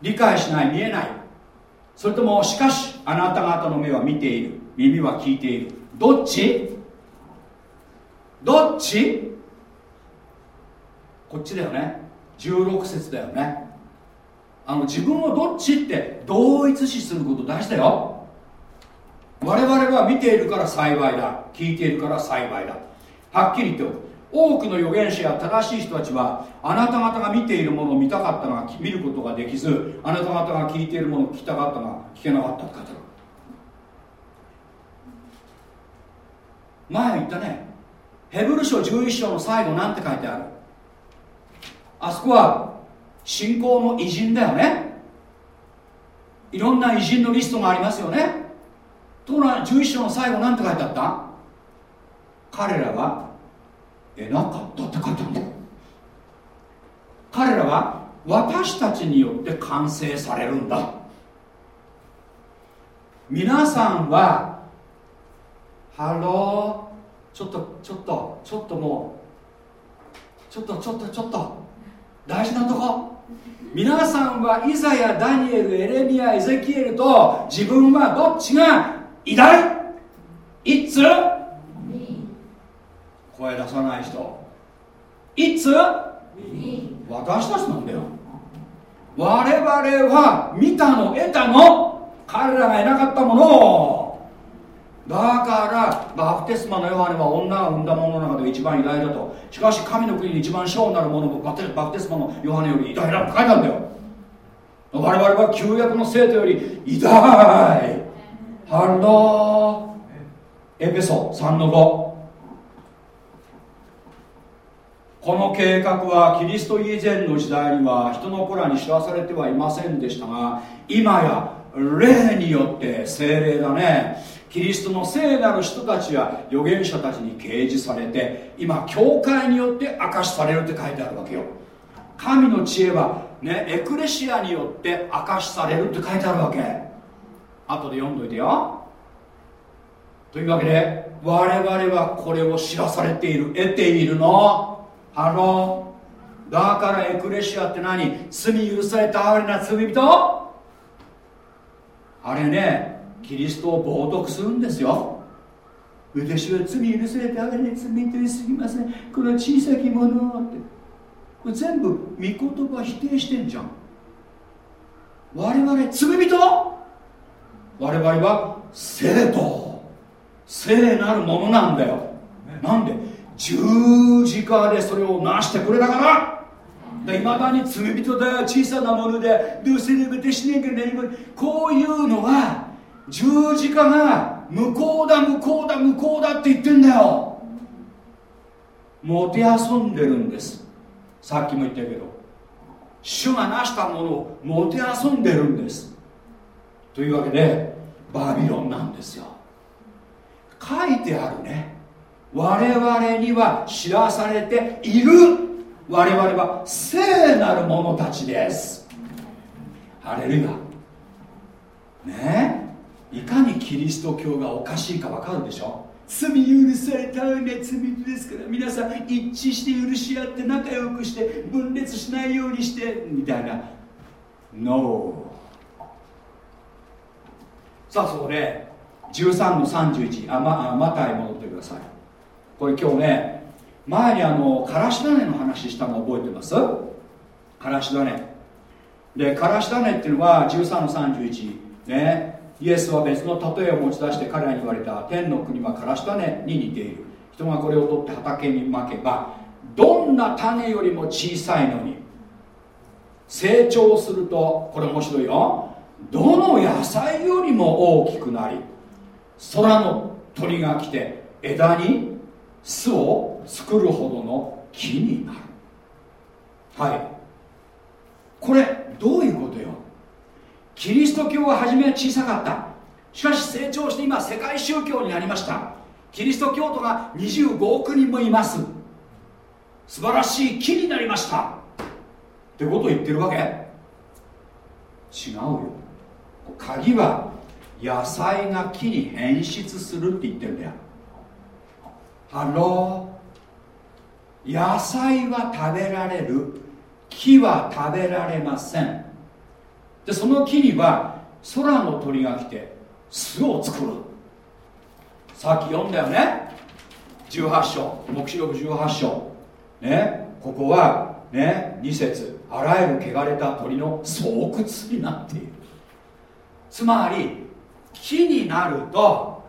理解しない見えない。それともしかしあなた方の目は見ている。耳は聞いている。どっち？どっち？こっちだよね。16節だよね。あの自分をどっちって同一視すること大事だよ。我々は見ているから幸いだ。聞いているから幸いだ。はっきり言っておく。多くの預言者や正しい人たちはあなた方が見ているものを見たかったのが見ることができずあなた方が聞いているものを聞きたかったのが聞けなかったって書いてある前言ったね。ヘブル書11章の最後なんて書いてある。あそこは信仰の偉人だよね。いろんな偉人のリストがありますよね。ところが11章の最後なんて書いてあった？彼らは得なかったって書いてあるんだ彼らは私たちによって完成されるんだ。皆さんはハローちょっとちょっとちょっともうちょっとちょっとちょっと大事なとこ。皆さんはイザヤダニエルエレミアエゼキエルと自分はどっちが偉大？いつ？声出さない人。いつ？私たちなんだよ。我々は見たの得たの。彼らがいなかったもの。だからバプテスマのヨハネは女が産んだものの中で一番偉大だと。しかし神の国に一番小なるものもバプテスマのヨハネより偉大だと書いてあるんだよ。我々は旧約の聖徒より偉大。ハロー。エペソ3の5この計画はキリスト以前の時代には人の子らに知らされてはいませんでしたが今や霊によって精霊だね。キリストの聖なる人たちや預言者たちに掲示されて今教会によって明かしされるって書いてあるわけよ。神の知恵はねエクレシアによって明かしされるって書いてあるわけ。後で読んどいてよ。というわけで我々はこれを知らされている。得ているの。ハローだからエクレシアって何？罪許された哀れな罪人？あれねキリストを冒涜するんですよ。私は罪許された哀れな罪人にすぎません。この小さきものって。これ全部御言葉否定してんじゃん。我々罪人？我々は生徒。聖なるものなんだよ。なんで？十字架でそれを成してくれたからいまだに罪人だよ小さなものでどうせればでしねえけど何もこういうのは十字架が向こうだ向こうだ向こうだって言ってんだよ。もてあそんでるんです。さっきも言ったけど主が成したものをもてあそんでるんです。というわけでバビロンなんですよ。書いてあるね。我々には知らされている我々は聖なる者たちです。ハレルヤ。ね？えいかにキリスト教がおかしいか分かるでしょ？罪許されたね。罪ですから皆さん一致して許し合って仲良くして分裂しないようにして。みたいな。NO さあそこで13の31あまあマタイ戻ってください。これ今日ね前にあのからし種の話したの覚えてます？からし種。でからし種っていうのは13の31ね。イエスは別の例えを持ち出して彼らに言われた天の国はからし種に似ている。人がこれを取って畑にまけばどんな種よりも小さいのに成長するとこれ面白いよ。どの野菜よりも大きくなり空の鳥が来て枝に巣を作るほどの木になる。はい。これどういうことよ？キリスト教は初めは小さかった。しかし成長して今世界宗教になりました。キリスト教徒が25億人もいます。素晴らしい木になりました。ってことを言ってるわけ？違うよ。鍵は野菜が木に変質するって言ってるんだよ。ハロ野菜は食べられる木は食べられません。でその木には空の鳥が来て巣を作る。さっき読んだよね。18章黙示録18章。ね。ここはね2節。あらゆる汚れた鳥の巣窟になっている。つまり木になると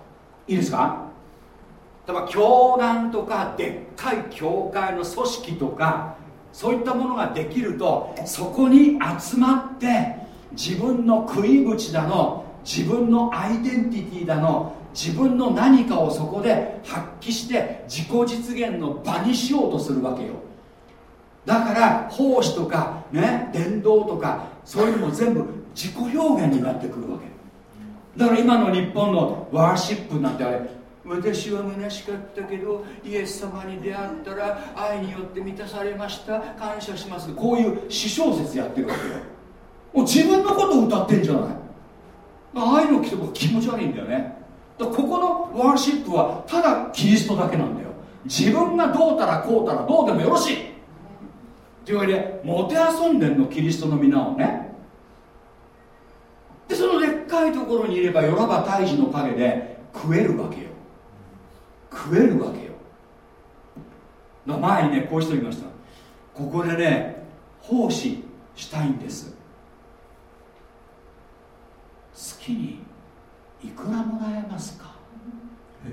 いいですか？例えば教団とかでっかい教会の組織とかそういったものができるとそこに集まって自分の食い口だの自分のアイデンティティだの自分の何かをそこで発揮して自己実現の場にしようとするわけよ。だから奉仕とかね伝道とかそういうのも全部自己表現になってくるわけ。だから今の日本のワーシップなんてあれ私は虚しかったけどイエス様に出会ったら愛によって満たされました。感謝します。こういう詩小説やってるわけよ。もう自分のことを歌ってんじゃない。ああいうの来ても気持ち悪いんだよね。だここのワーシップはただキリストだけなんだよ。自分がどうたらこうたらどうでもよろしい。というわけでもてあそんでんのキリストの皆をね。でそのでっかいところにいればよらば胎児の陰で食えるわけよ。食えるわけよ。前にねこうしておきました。ここでね奉仕したいんです。月にいくらもらえますか？聞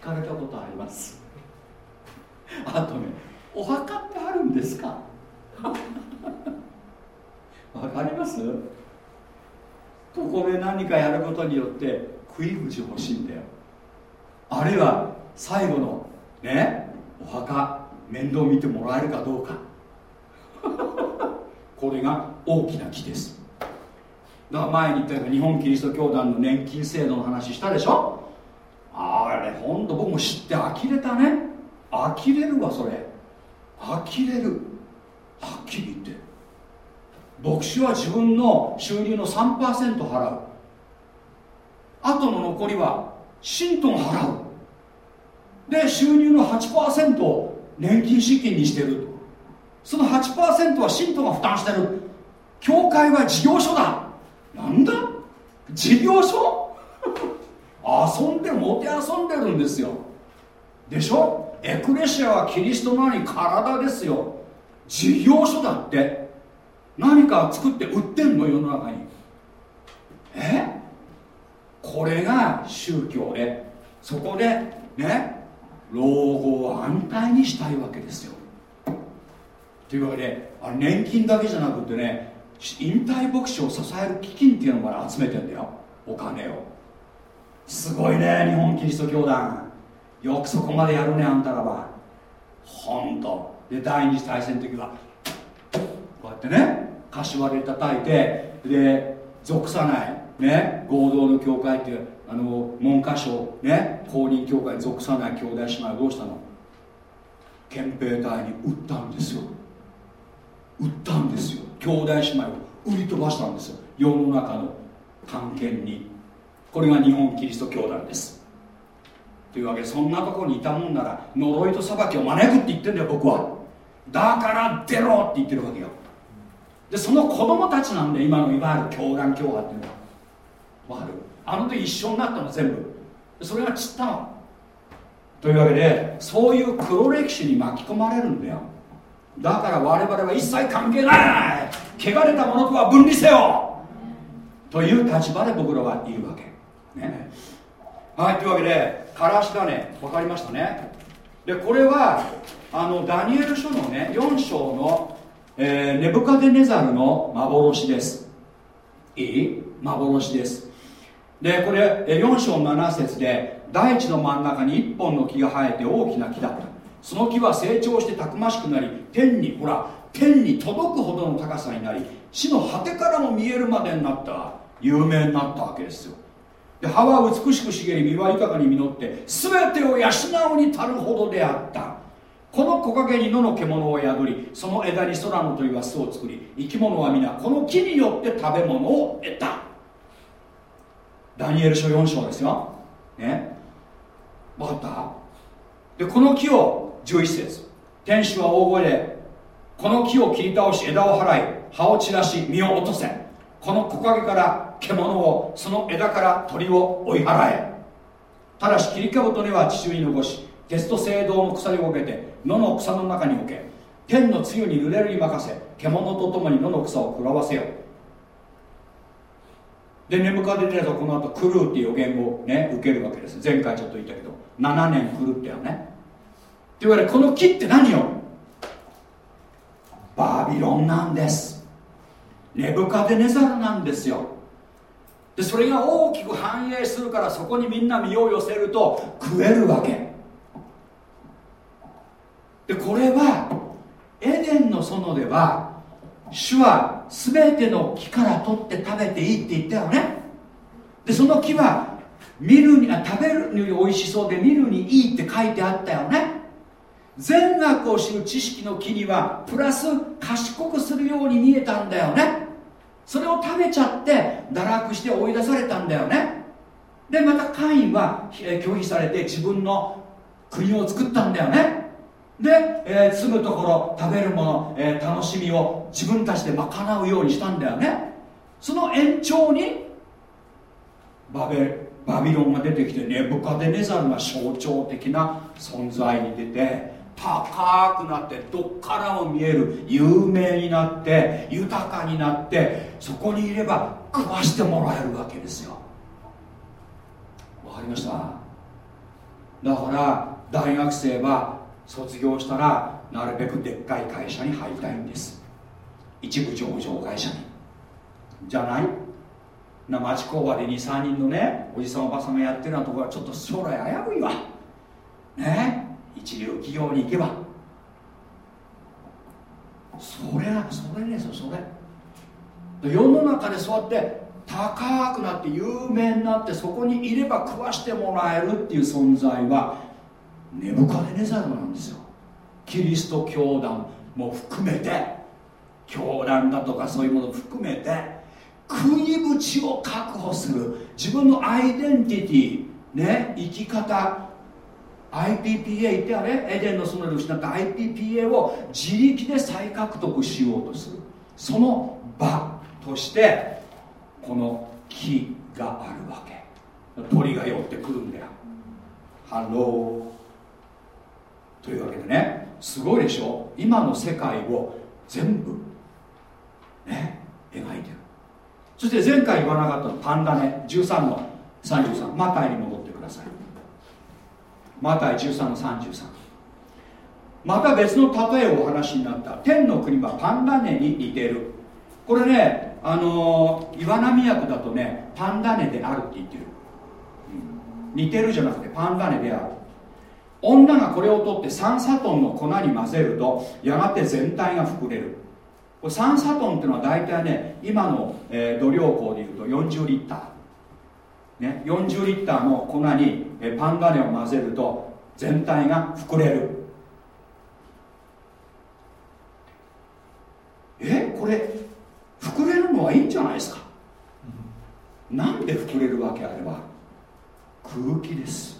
かれたことあります？あとねお墓ってあるんですか？*laughs* わかります？ここで何かやることによって食い口欲しいんだよ。あるいは最後のねお墓面倒見てもらえるかどうか。*laughs* これが大きな木です。だから前に言ったように日本キリスト教団の年金制度の話したでしょ？あれほんと僕も知って呆れたね。呆れるわそれ。呆れる。はっきり言って。牧師は自分の収入の3%払う。あとの残りは信徒が払う。で収入の8%を年金資金にしてるその8%は信徒が負担してる。教会は事業所だ。なんだ？事業所？遊んでもて遊んでるんですよ。でしょ？エクレシアはキリストのに体ですよ。事業所だって。何か作って売ってんの世の中に。え？これが宗教でそこでね老後を安泰にしたいわけですよ。というわけであれ年金だけじゃなくてね引退牧師を支える基金っていうのまで集めてんだよ。お金を。すごいね日本キリスト教団。よくそこまでやるねあんたらは。ほんと。で第二次大戦の時はこうやってね柏で叩いてで属さない。ね合同の教会っていうあの文科省ね公認教会に属さない兄弟姉妹はどうしたの？憲兵隊に売ったんですよ。売ったんですよ。兄弟姉妹を売り飛ばしたんですよ。世の中の探検に。これが日本キリスト教団です。というわけでそんなところにいたもんなら呪いと裁きを招くって言ってんだよ僕は。だから出ろって言ってるわけよ。でその子供たちなんで今のいわゆる教団教派っていうのは。わかる？あの時一緒になったの全部。それが散ったの。というわけでそういう黒歴史に巻き込まれるんだよ。だから我々は一切関係ない。汚れたものとは分離せよ。という立場で僕らはいるわけ。ね。はいというわけでからし種分かりましたね。でこれはあのダニエル書のね4章の、えー、ネブカデネザルの幻です。いい？幻ですでこれ4章7節で大地の真ん中に1本の木が生えて大きな木だった。その木は成長してたくましくなり天にほら天に届くほどの高さになり地の果てからも見えるまでになった有名になったわけですよ。で葉は美しく茂り実は豊かに実って全てを養うに足るほどであった。この木陰に野の獣を宿りその枝に空の鳥は巣を作り生き物は皆この木によって食べ物を得た。ダニエル書4章ですよ。ね。分かった？でこの木を11節。天使は大声でこの木を切り倒し枝を払い葉を散らし実を落とせ。この木陰から獣をその枝から鳥を追い払え。ただし切り株とには地中に残し鉄と青銅の鎖を受けて野の草の中に置け。天の露に濡れるに任せ獣と共に野の草を食らわせよ。で眠かで出たとこの後来るっていう予言をね受けるわけです。前回ちょっと言ったけど。7年来るってよね。って言われこの木って何よ？バビロンなんです。ネブカデネザルなんですよ。でそれが大きく反映するからそこにみんな身を寄せると食えるわけ。でこれはエデンの園では主は全ての木から取って食べていいって言ったよね。でその木は見るにあ食べるに美味しそうで見るにいいって書いてあったよね。善悪を知る知識の木にはプラス賢くするように見えたんだよね。それを食べちゃって堕落して追い出されたんだよね。でまたカインは拒否されて自分の国を作ったんだよね。で、えー、住むところ食べるもの、えー、楽しみを自分たちで賄うようにしたんだよね。その延長にバベバビロンが出てきてネブカデネザルが象徴的な存在に出て高くなってどっからも見える有名になって豊かになってそこにいれば食わしてもらえるわけですよ。わかりました？だから大学生は卒業したらなるべくでっかい会社に入りたいんです。一部上場会社に。じゃない？な町工場で23人のねおじさんおばさんがやってるようなところはちょっと将来危ういわ。ね？一流企業に行けば。それなそれですよそれ。世の中でそうやって高くなって有名になってそこにいれば食わしてもらえるっていう存在はネブカデネザルなんですよ。キリスト教団も含めて教団だとかそういうもの含めて国縁を確保する自分のアイデンティティね生き方 IPPA ってあれエデンの園で失った IPPA を自力で再獲得しようとする。その場としてこの木があるわけ。鳥が寄ってくるんだよ。ハローというわけでねすごいでしょ？今の世界を全部ね描いてる。そして前回言わなかったのパン種13の33マタイに戻ってください。マタイ13の33また別の例えをお話になった。天の国はパンダネに似てる。これねあのー、岩波役だとねパンダネであるって言ってる、うん、似てるじゃなくてパンダネである。女がこれを取って3サトンの粉に混ぜるとやがて全体が膨れる。これ3サトンっていうのは大体ね今の、えー、度量衡でいうと40リッター。ね、40リッターの粉にパンダネを混ぜると全体が膨れる。えこれ膨れるのはいいんじゃないですか、なんで膨れるわけあれば空気です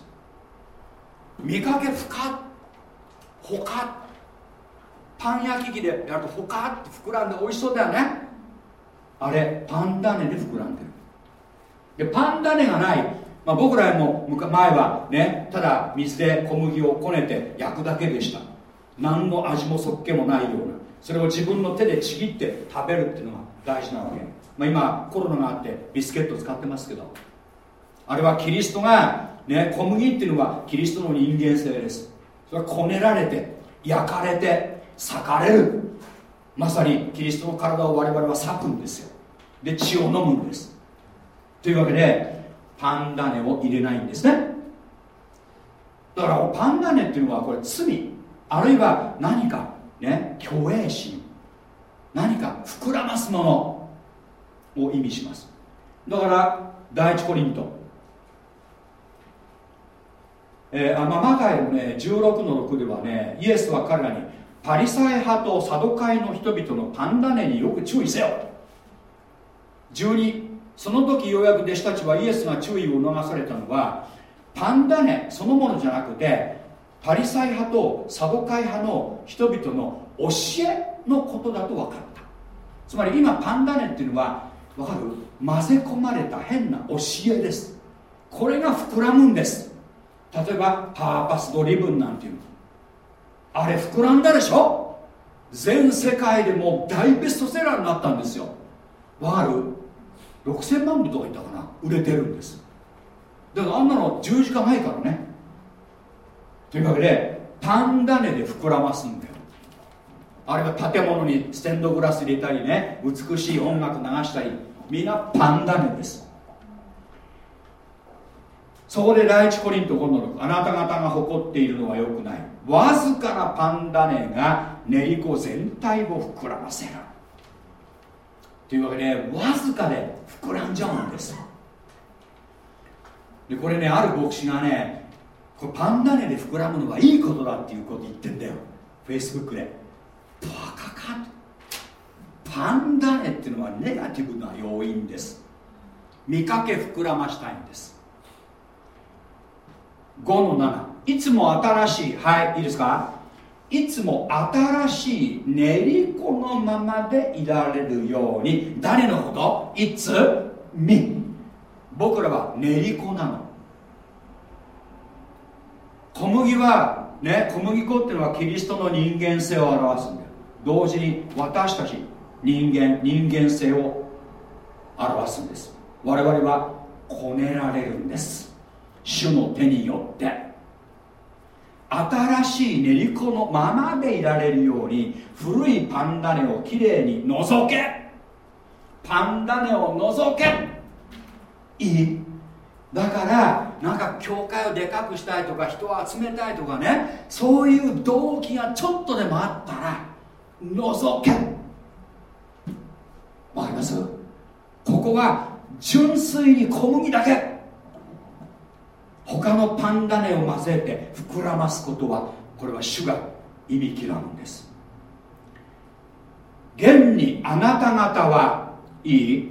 見かけふかほかパン焼き器でやるとほかって膨らんで美味しそうだよね。あれパンダネで膨らんでる。でパン種がない、まあ、僕らも前はねただ水で小麦をこねて焼くだけでした。何の味もそっけもないような。それを自分の手でちぎって食べるっていうのが大事なわけ、まあ、今コロナがあってビスケット使ってますけど。あれはキリストが、ね、小麦っていうのはキリストの人間性です。それはこねられて焼かれて裂かれる。まさにキリストの体を我々は裂くんですよ。で血を飲むんです。というわけでパンダネを入れないんですね。だからパンダネっていうのはこれ罪。あるいは何かね虚栄心。何か膨らますものを意味します。だから第一コリントえー、まあ、マタイのね16の6ではねイエスは彼らにパリサイ派とサドカイの人々のパンダネによく注意せよ12その時ようやく弟子たちはイエスが注意を促されたのはパンダネそのものじゃなくてパリサイ派とサボカイ派の人々の教えのことだと分かった。つまり今パンダネっていうのは分かる？混ぜ込まれた変な教えです。これが膨らむんです。例えばパーパスドリブンなんていうの。あれ膨らんだでしょ？全世界でも大ベストセラーになったんですよ。わかる？6000万部とか言ったかな？売れてるんです。だからあんなの10時間ないからね。というわけでパンダネで膨らますんだよ。あれは建物にステンドグラス入れたりね美しい音楽流したりみんなパンダネです。そこで第一コリント5の6あなた方が誇っているのはよくない。わずかなパンダネが練り粉全体を膨らませる。というわけでわずかで膨らんじゃうんです。でこれねある牧師がねこれパンダネで膨らむのはいいことだっていうこと言ってんだよ。フェイスブックで。バカかパンダネっていうのはネガティブな要因です。見かけ膨らましたいんです。5の7いつも新しい。はいいいですか？いつも新しい練り粉のままでいられるように。誰のこと？いつ？み。僕らは練り粉なの。小麦はね小麦粉っていうのはキリストの人間性を表すんだよ。同時に私たち人間人間性を表すんです。我々はこねられるんです。主の手によって。新しい練り粉のままでいられるように古いパンダネをきれいに除け。パンダネを除け。いい。だからなんか教会をでかくしたいとか人を集めたいとかね。そういう動機がちょっとでもあったら除け。わかります？ここは純粋に小麦だけ。他のパンダネを混ぜて膨らますことはこれは主が意味嫌うんです。現にあなた方はいい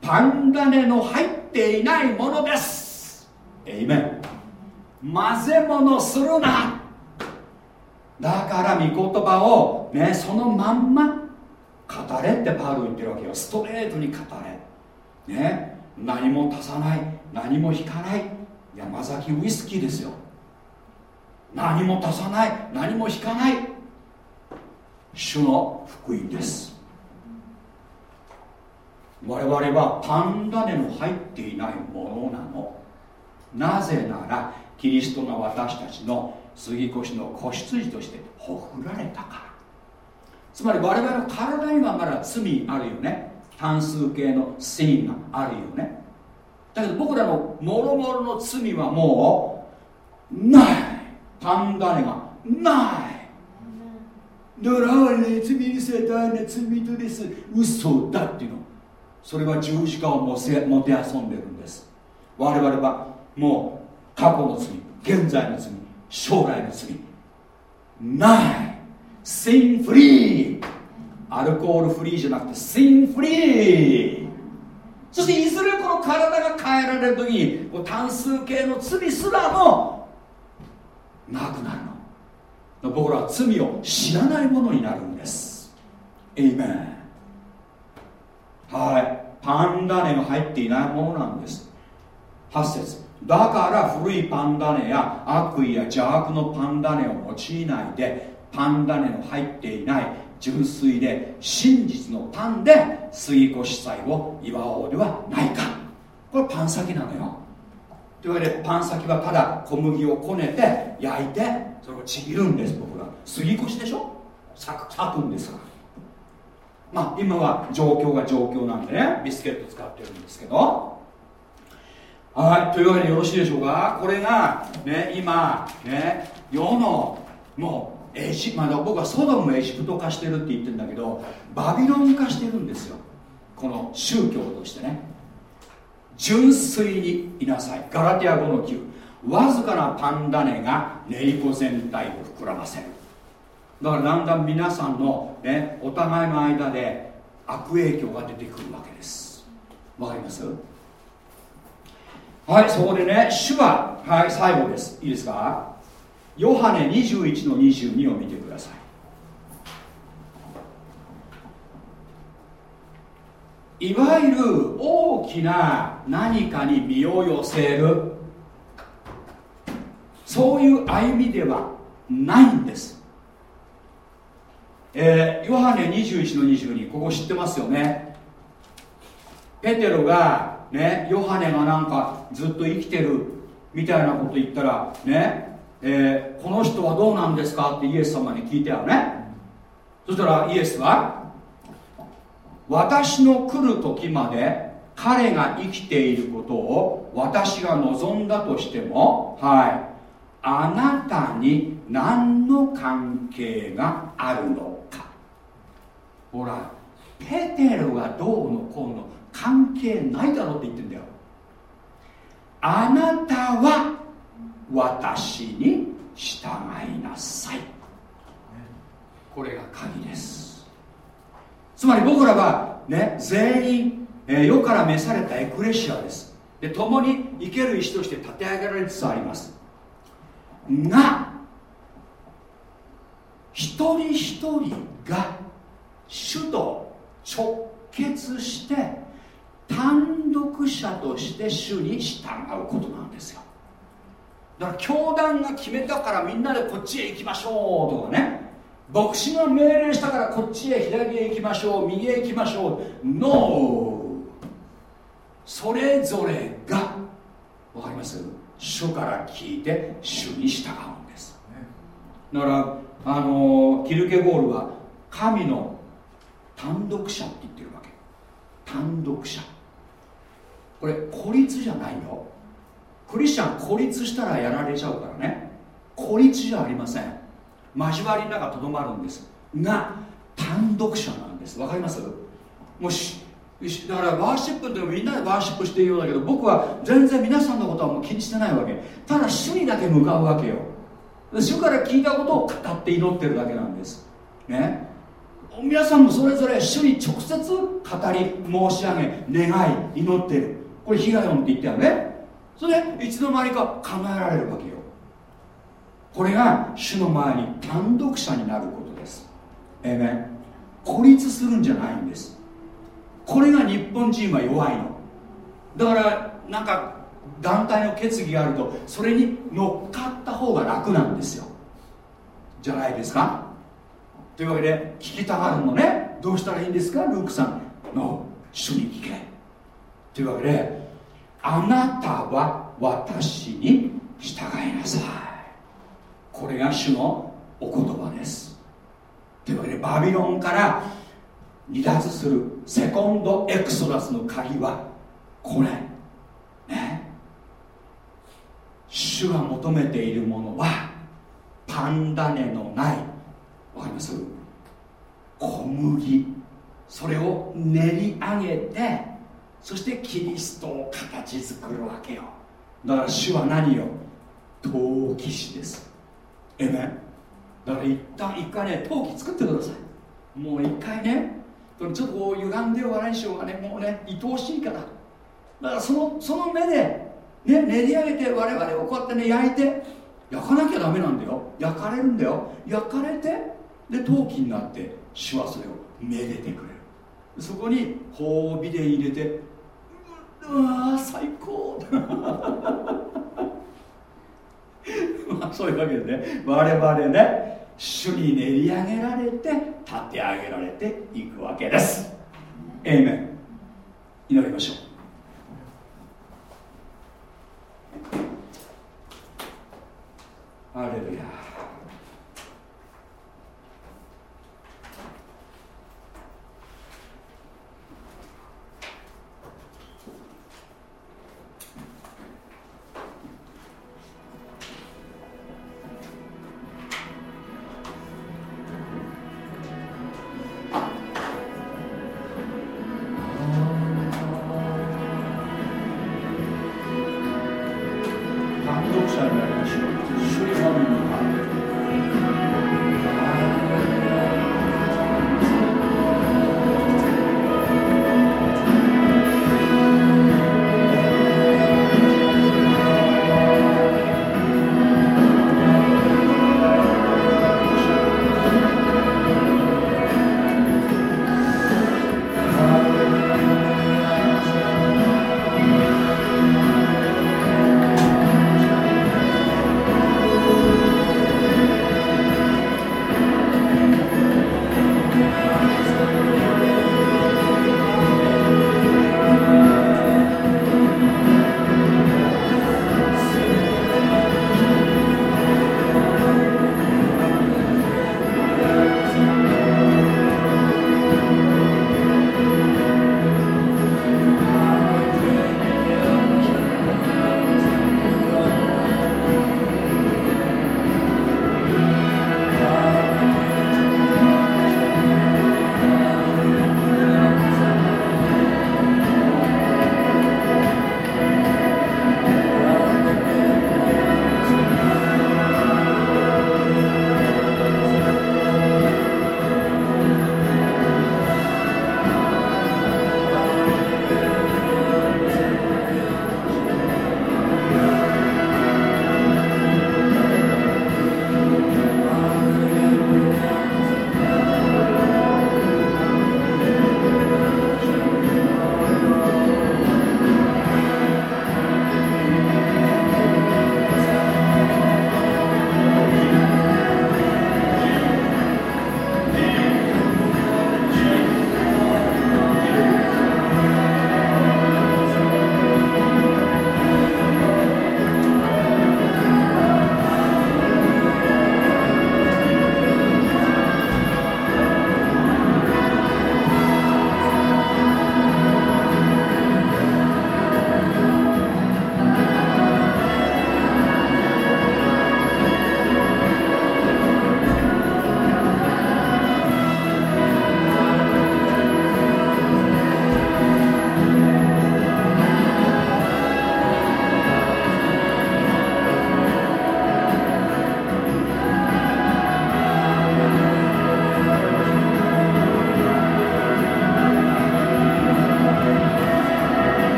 パンダネの入っていないものです。えいめん混ぜ物するな。だから御言葉をねそのまんま語れってパウロ言ってるわけよ。ストレートに語れ。ね。何も足さない。何も引かない。山崎ウイスキーですよ。何も足さない。何も引かない。主の福音です。我々はパンダネの入っていないものなの。なぜならキリストが私たちの杉越の子羊としてほふられたから。つまり我々の体にはまだ罪あるよね。単数形のシーンがあるよね。だけど僕らのもろもろの罪はもうない。パンダネがない。だからあね罪にせたいね罪とです嘘だっていうの。それは十字架をもせもてあそんでるんです。我々はもう過去の罪現在の罪将来の罪。ない。シンフリーアルコールフリーじゃなくてシンフリーそしていずれこの体が変えられる時に単数形の罪すらもなくなるの。僕らは罪を知らないものになるんです。エイメンはい。パンダネが入っていないものなんです。8節だから古いパンダネや悪意や邪悪のパンダネを用いないでパンダネの入っていない純粋で真実のパンで杉越祭を祝おうではないか。これパン先なのよ。というわけでパン先はただ小麦をこねて焼いてそれをちぎるんです僕ら。杉越でしょ？咲く咲くんですから。まあ今は状況が状況なんでねビスケット使ってるんですけど。はいというわけでよろしいでしょうか？これがね今ね世のもうエジまだ僕はソドムエジプト化してるって言ってるんだけどバビロン化してるんですよ。この宗教としてね。純粋にいなさい。ガラティア5の9わずかなパンダネが練り粉全体を膨らませる。だからだんだん皆さんの、ね、お互いの間で悪影響が出てくるわけです。わかります？はいそこでね主ははい最後です。いいですか？ヨハネ21の22を見てください。いわゆる大きな何かに身を寄せる。そういう歩みではないんです。えー、ヨハネ21の22ここ知ってますよね。ペテロがねヨハネがなんかずっと生きてるみたいなこと言ったらね、えー、この人はどうなんですかってイエス様に聞いたよね。そしたらイエスは私の来る時まで彼が生きていることを私が望んだとしてもはいあなたに何の関係があるのか。ほらペテロがどうのこうの関係ないだろうって言ってんだよ。あなたは私に従いなさい。これが鍵です。つまり僕らはね全員、えー、世から召されたエクレシアです。で共に生ける石として立て上げられつつあります。が一人一人が主と直結して単独者として主に従うことなんですよ。だから教団が決めたからみんなでこっちへ行きましょうとかね。牧師が命令したからこっちへ左へ行きましょう右へ行きましょう。NO! それぞれが分かります？主から聞いて主に従うんです。だからあのキルケゴールは神の単独者って言ってるわけ。単独者。これ孤立じゃないよクリスチャン孤立したらやられちゃうからね。孤立じゃありません。交わりの中とどまるんです。が単独者なんです。わかります？もしだからワーシップってみんなでワーシップしているようだけど僕は全然皆さんのことはもう気にしてないわけ。ただ主にだけ向かうわけよ。主から聞いたことを語って祈ってるだけなんです。ね？皆さんもそれぞれ主に直接語り申し上げ願い祈ってる。これヒガヨンって言ったよね？それでいつの間にか叶えられるわけよ。これが主の前に単独者になることです。えめ、ね、孤立するんじゃないんです。これが日本人は弱いの。だからなんか団体の決議があるとそれに乗っかった方が楽なんですよ。じゃないですか。というわけで聞きたがるのね。どうしたらいいんですか？ルークさんの主に聞けというわけであなたは私に従いなさい。これが主のお言葉です。というわけでバビロンから離脱するセコンドエクソダスの鍵はこれ。ね。主が求めているものはパンダネのない。わかります？小麦。それを練り上げてそしてキリストを形作るわけよ。だから主は何よ？陶器師です。えめだから一旦一回ね陶器作ってください。もう一回ねちょっとこう歪んでる笑いしようがねもうね愛おしいから。だからそのその目で、ね、練り上げて我々をこうやってね焼いて焼かなきゃダメなんだよ。焼かれるんだよ。焼かれてで陶器になって主はそれをめでてくれる。そこに褒美で入れてうわ最高。*laughs* まあそういうわけでね我々ね主に練り上げられて立て上げられていくわけです。エイメン祈りましょう。アレルヤ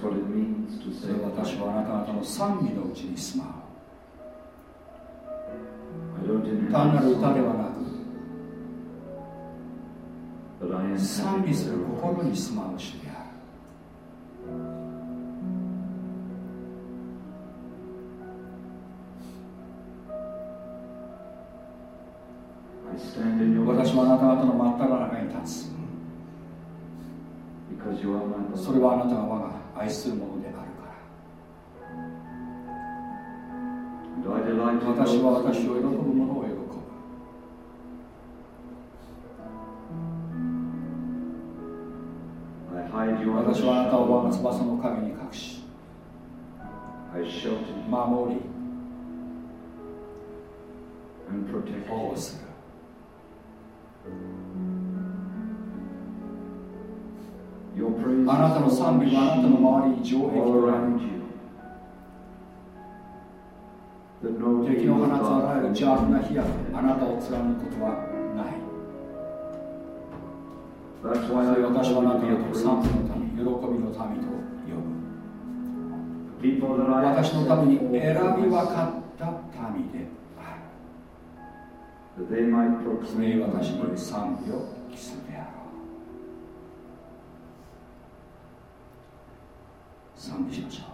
それ私はあなた方の賛美のうちに住まう。単なる歌ではなく賛美する心に住まう主である。私はあなた方の真っ只中に立つ。それはあなたが我が愛するものであるから。私は私を喜ぶものを喜ぶ。私はあなたを我が翼の陰に隠し守り保護するあなたの賛美はあなたの周りに城壁となる。敵の放つあらゆる邪悪な火やあなたを貫くことはない。それ私はあなたの賛美のため喜びの民と呼ぶ。私のために選び分かった民である。それに私に賛美を期するであろ賛美しましょう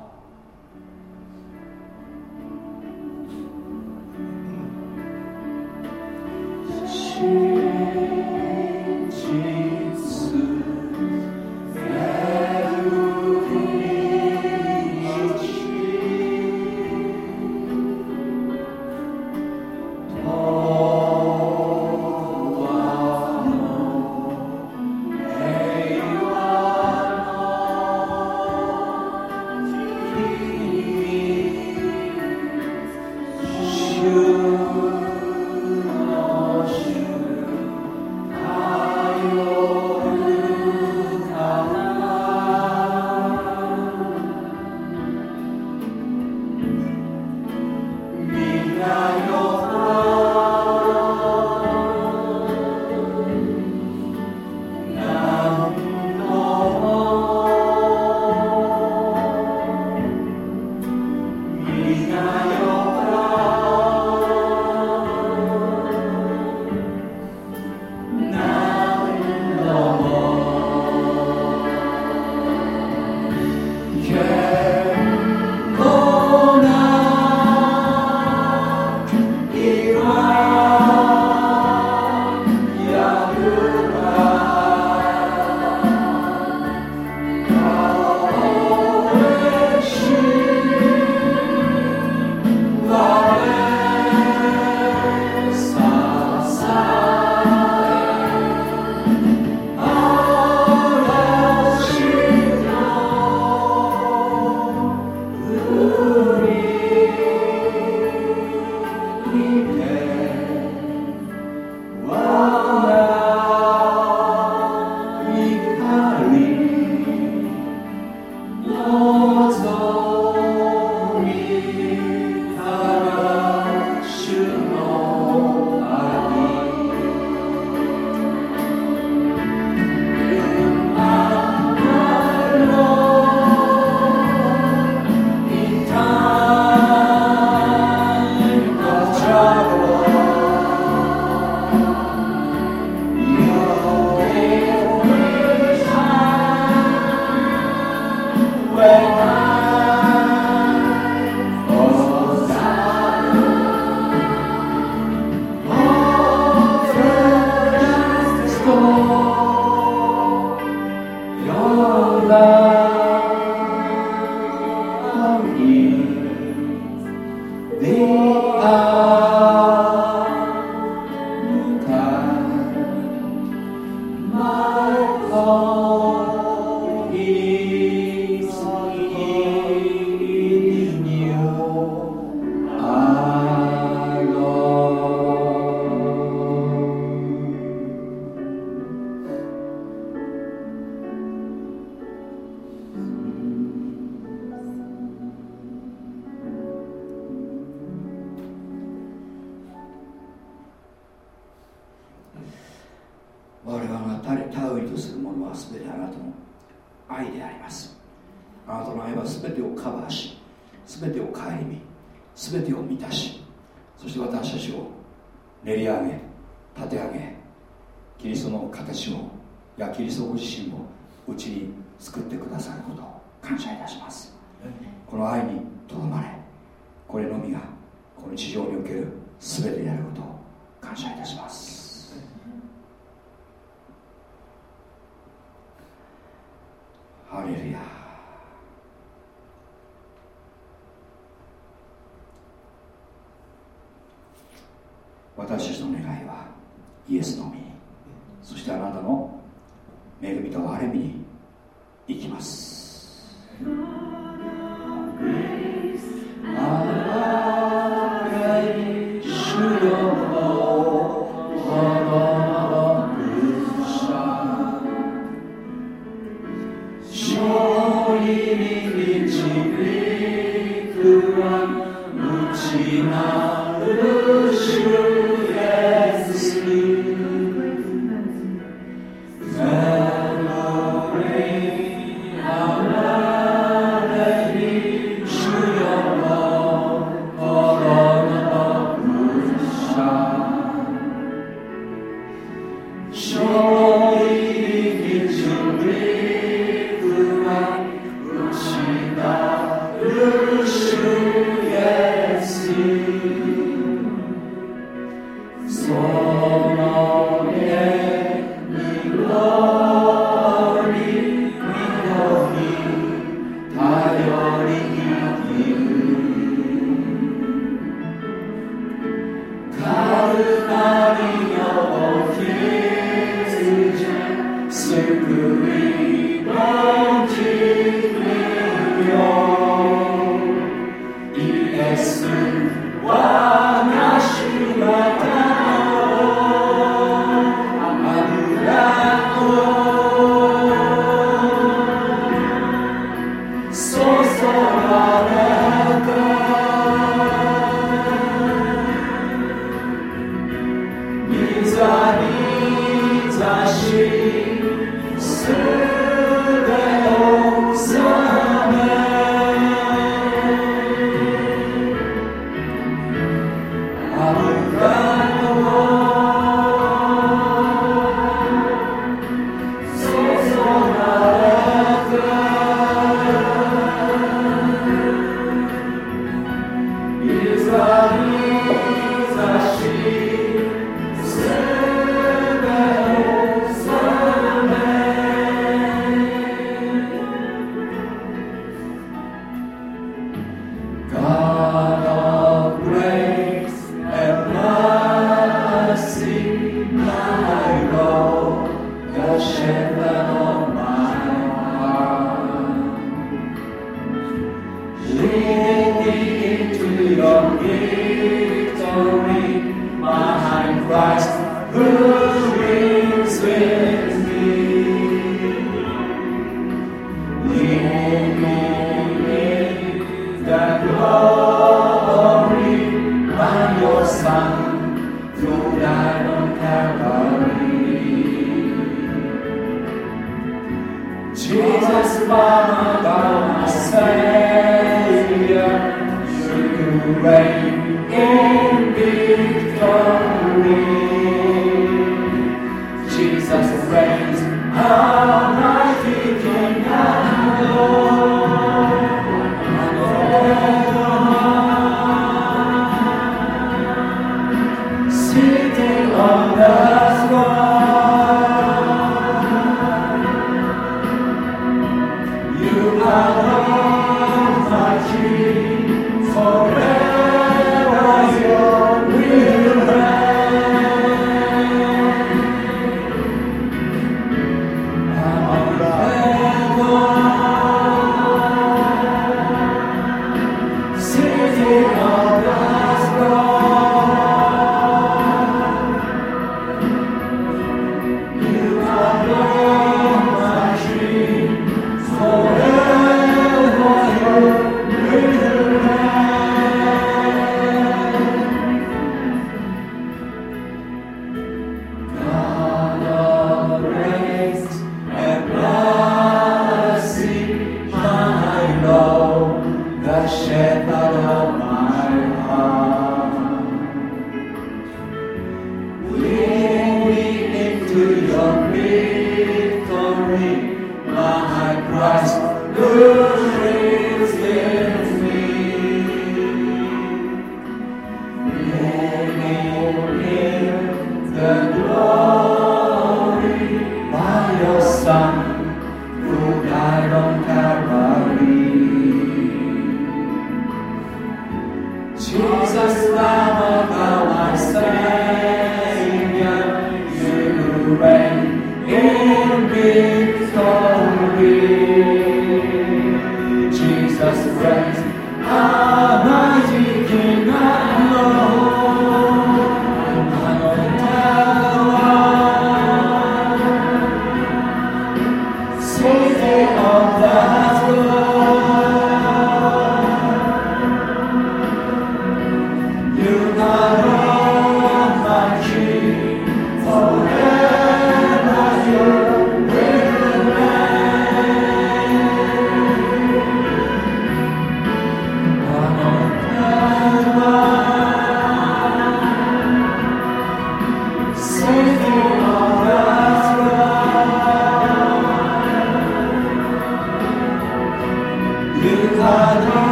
主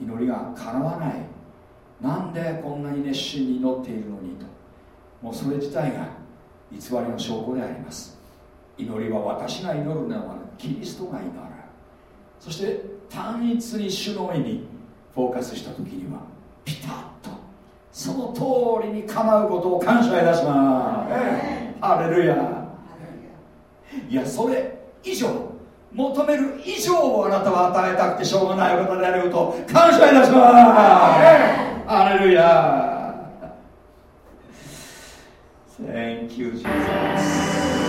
祈りが叶なわない。なんでこんなに熱心に祈っているのにと。もうそれ自体が偽りの証拠であります。祈りは私が祈るのではなくキリストが祈る。そして単一に主の目にフォーカスした時にはピタッとその通りにかなうことを感謝いたします、ハ、レルヤ。いやそれ以上求める以上をあなたは与えたくてしょうがない方であること感謝いたしますアレルヤ Thank you, Jesus.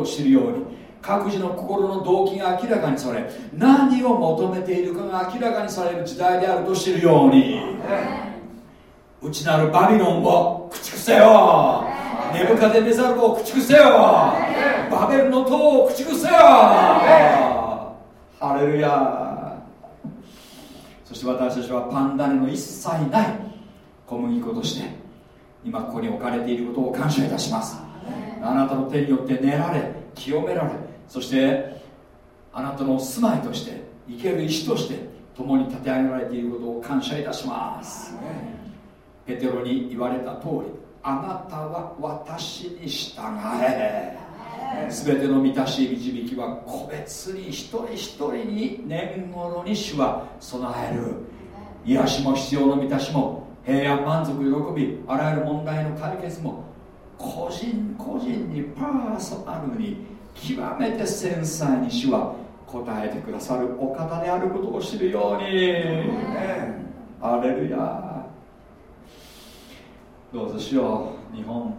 を知るように各自の心の動機が明らかにされ何を求めているかが明らかにされる時代であると知るように。内なるバビロンを駆逐せよ。ネブカデネザルを駆逐せよ。バベルの塔を駆逐せよ。ハレルヤ。そして私たちはパンダネの一切ない小麦粉として今ここに置かれていることを感謝いたします。手によって練られ清められそしてあなたの住まいとして生ける石として共に立て上げられていることを感謝いたします。ペテロに言われた通りあなたは私に従え。全ての満たし導きは個別に一人一人に年頃に主は備える。癒しも必要の満たしも平安満足喜びあらゆる問題の解決も個人個人にパーソナルに極めて繊細に主は答えてくださるお方であることを知るように、ね、アレルヤどうぞしよう。日本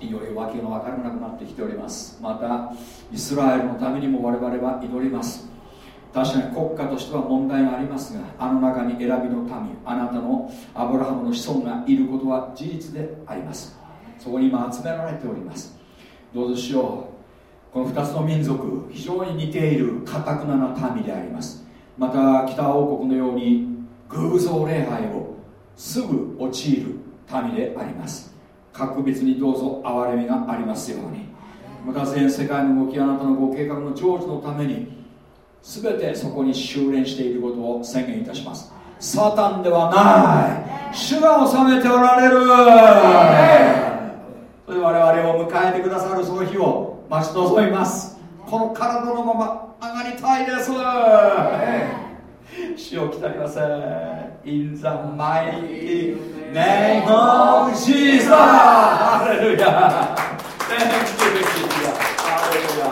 いよいよ訳の分からなくなってきております。またイスラエルのためにも我々は祈ります。確かに国家としては問題がありますがあの中に選びの民あなたのアブラハムの子孫がいることは事実でありますそこに今集められております。どうぞしよう。この2つの民族非常に似ているかたくなな民であります。また北王国のように偶像礼拝をすぐ陥る民であります。格別にどうぞ憐れみがありますように。また全世界の動きあなたのご計画の成就のために全てそこに修練していることを宣言いたします。サタンではない。主が治めておられる。それで我々を迎えてくださるその日を待ち望みます。この体のまま上がりたいです。死を来たりません In the mighty name of Jesus. ハレルヤ Thank you Jesus ハレルヤ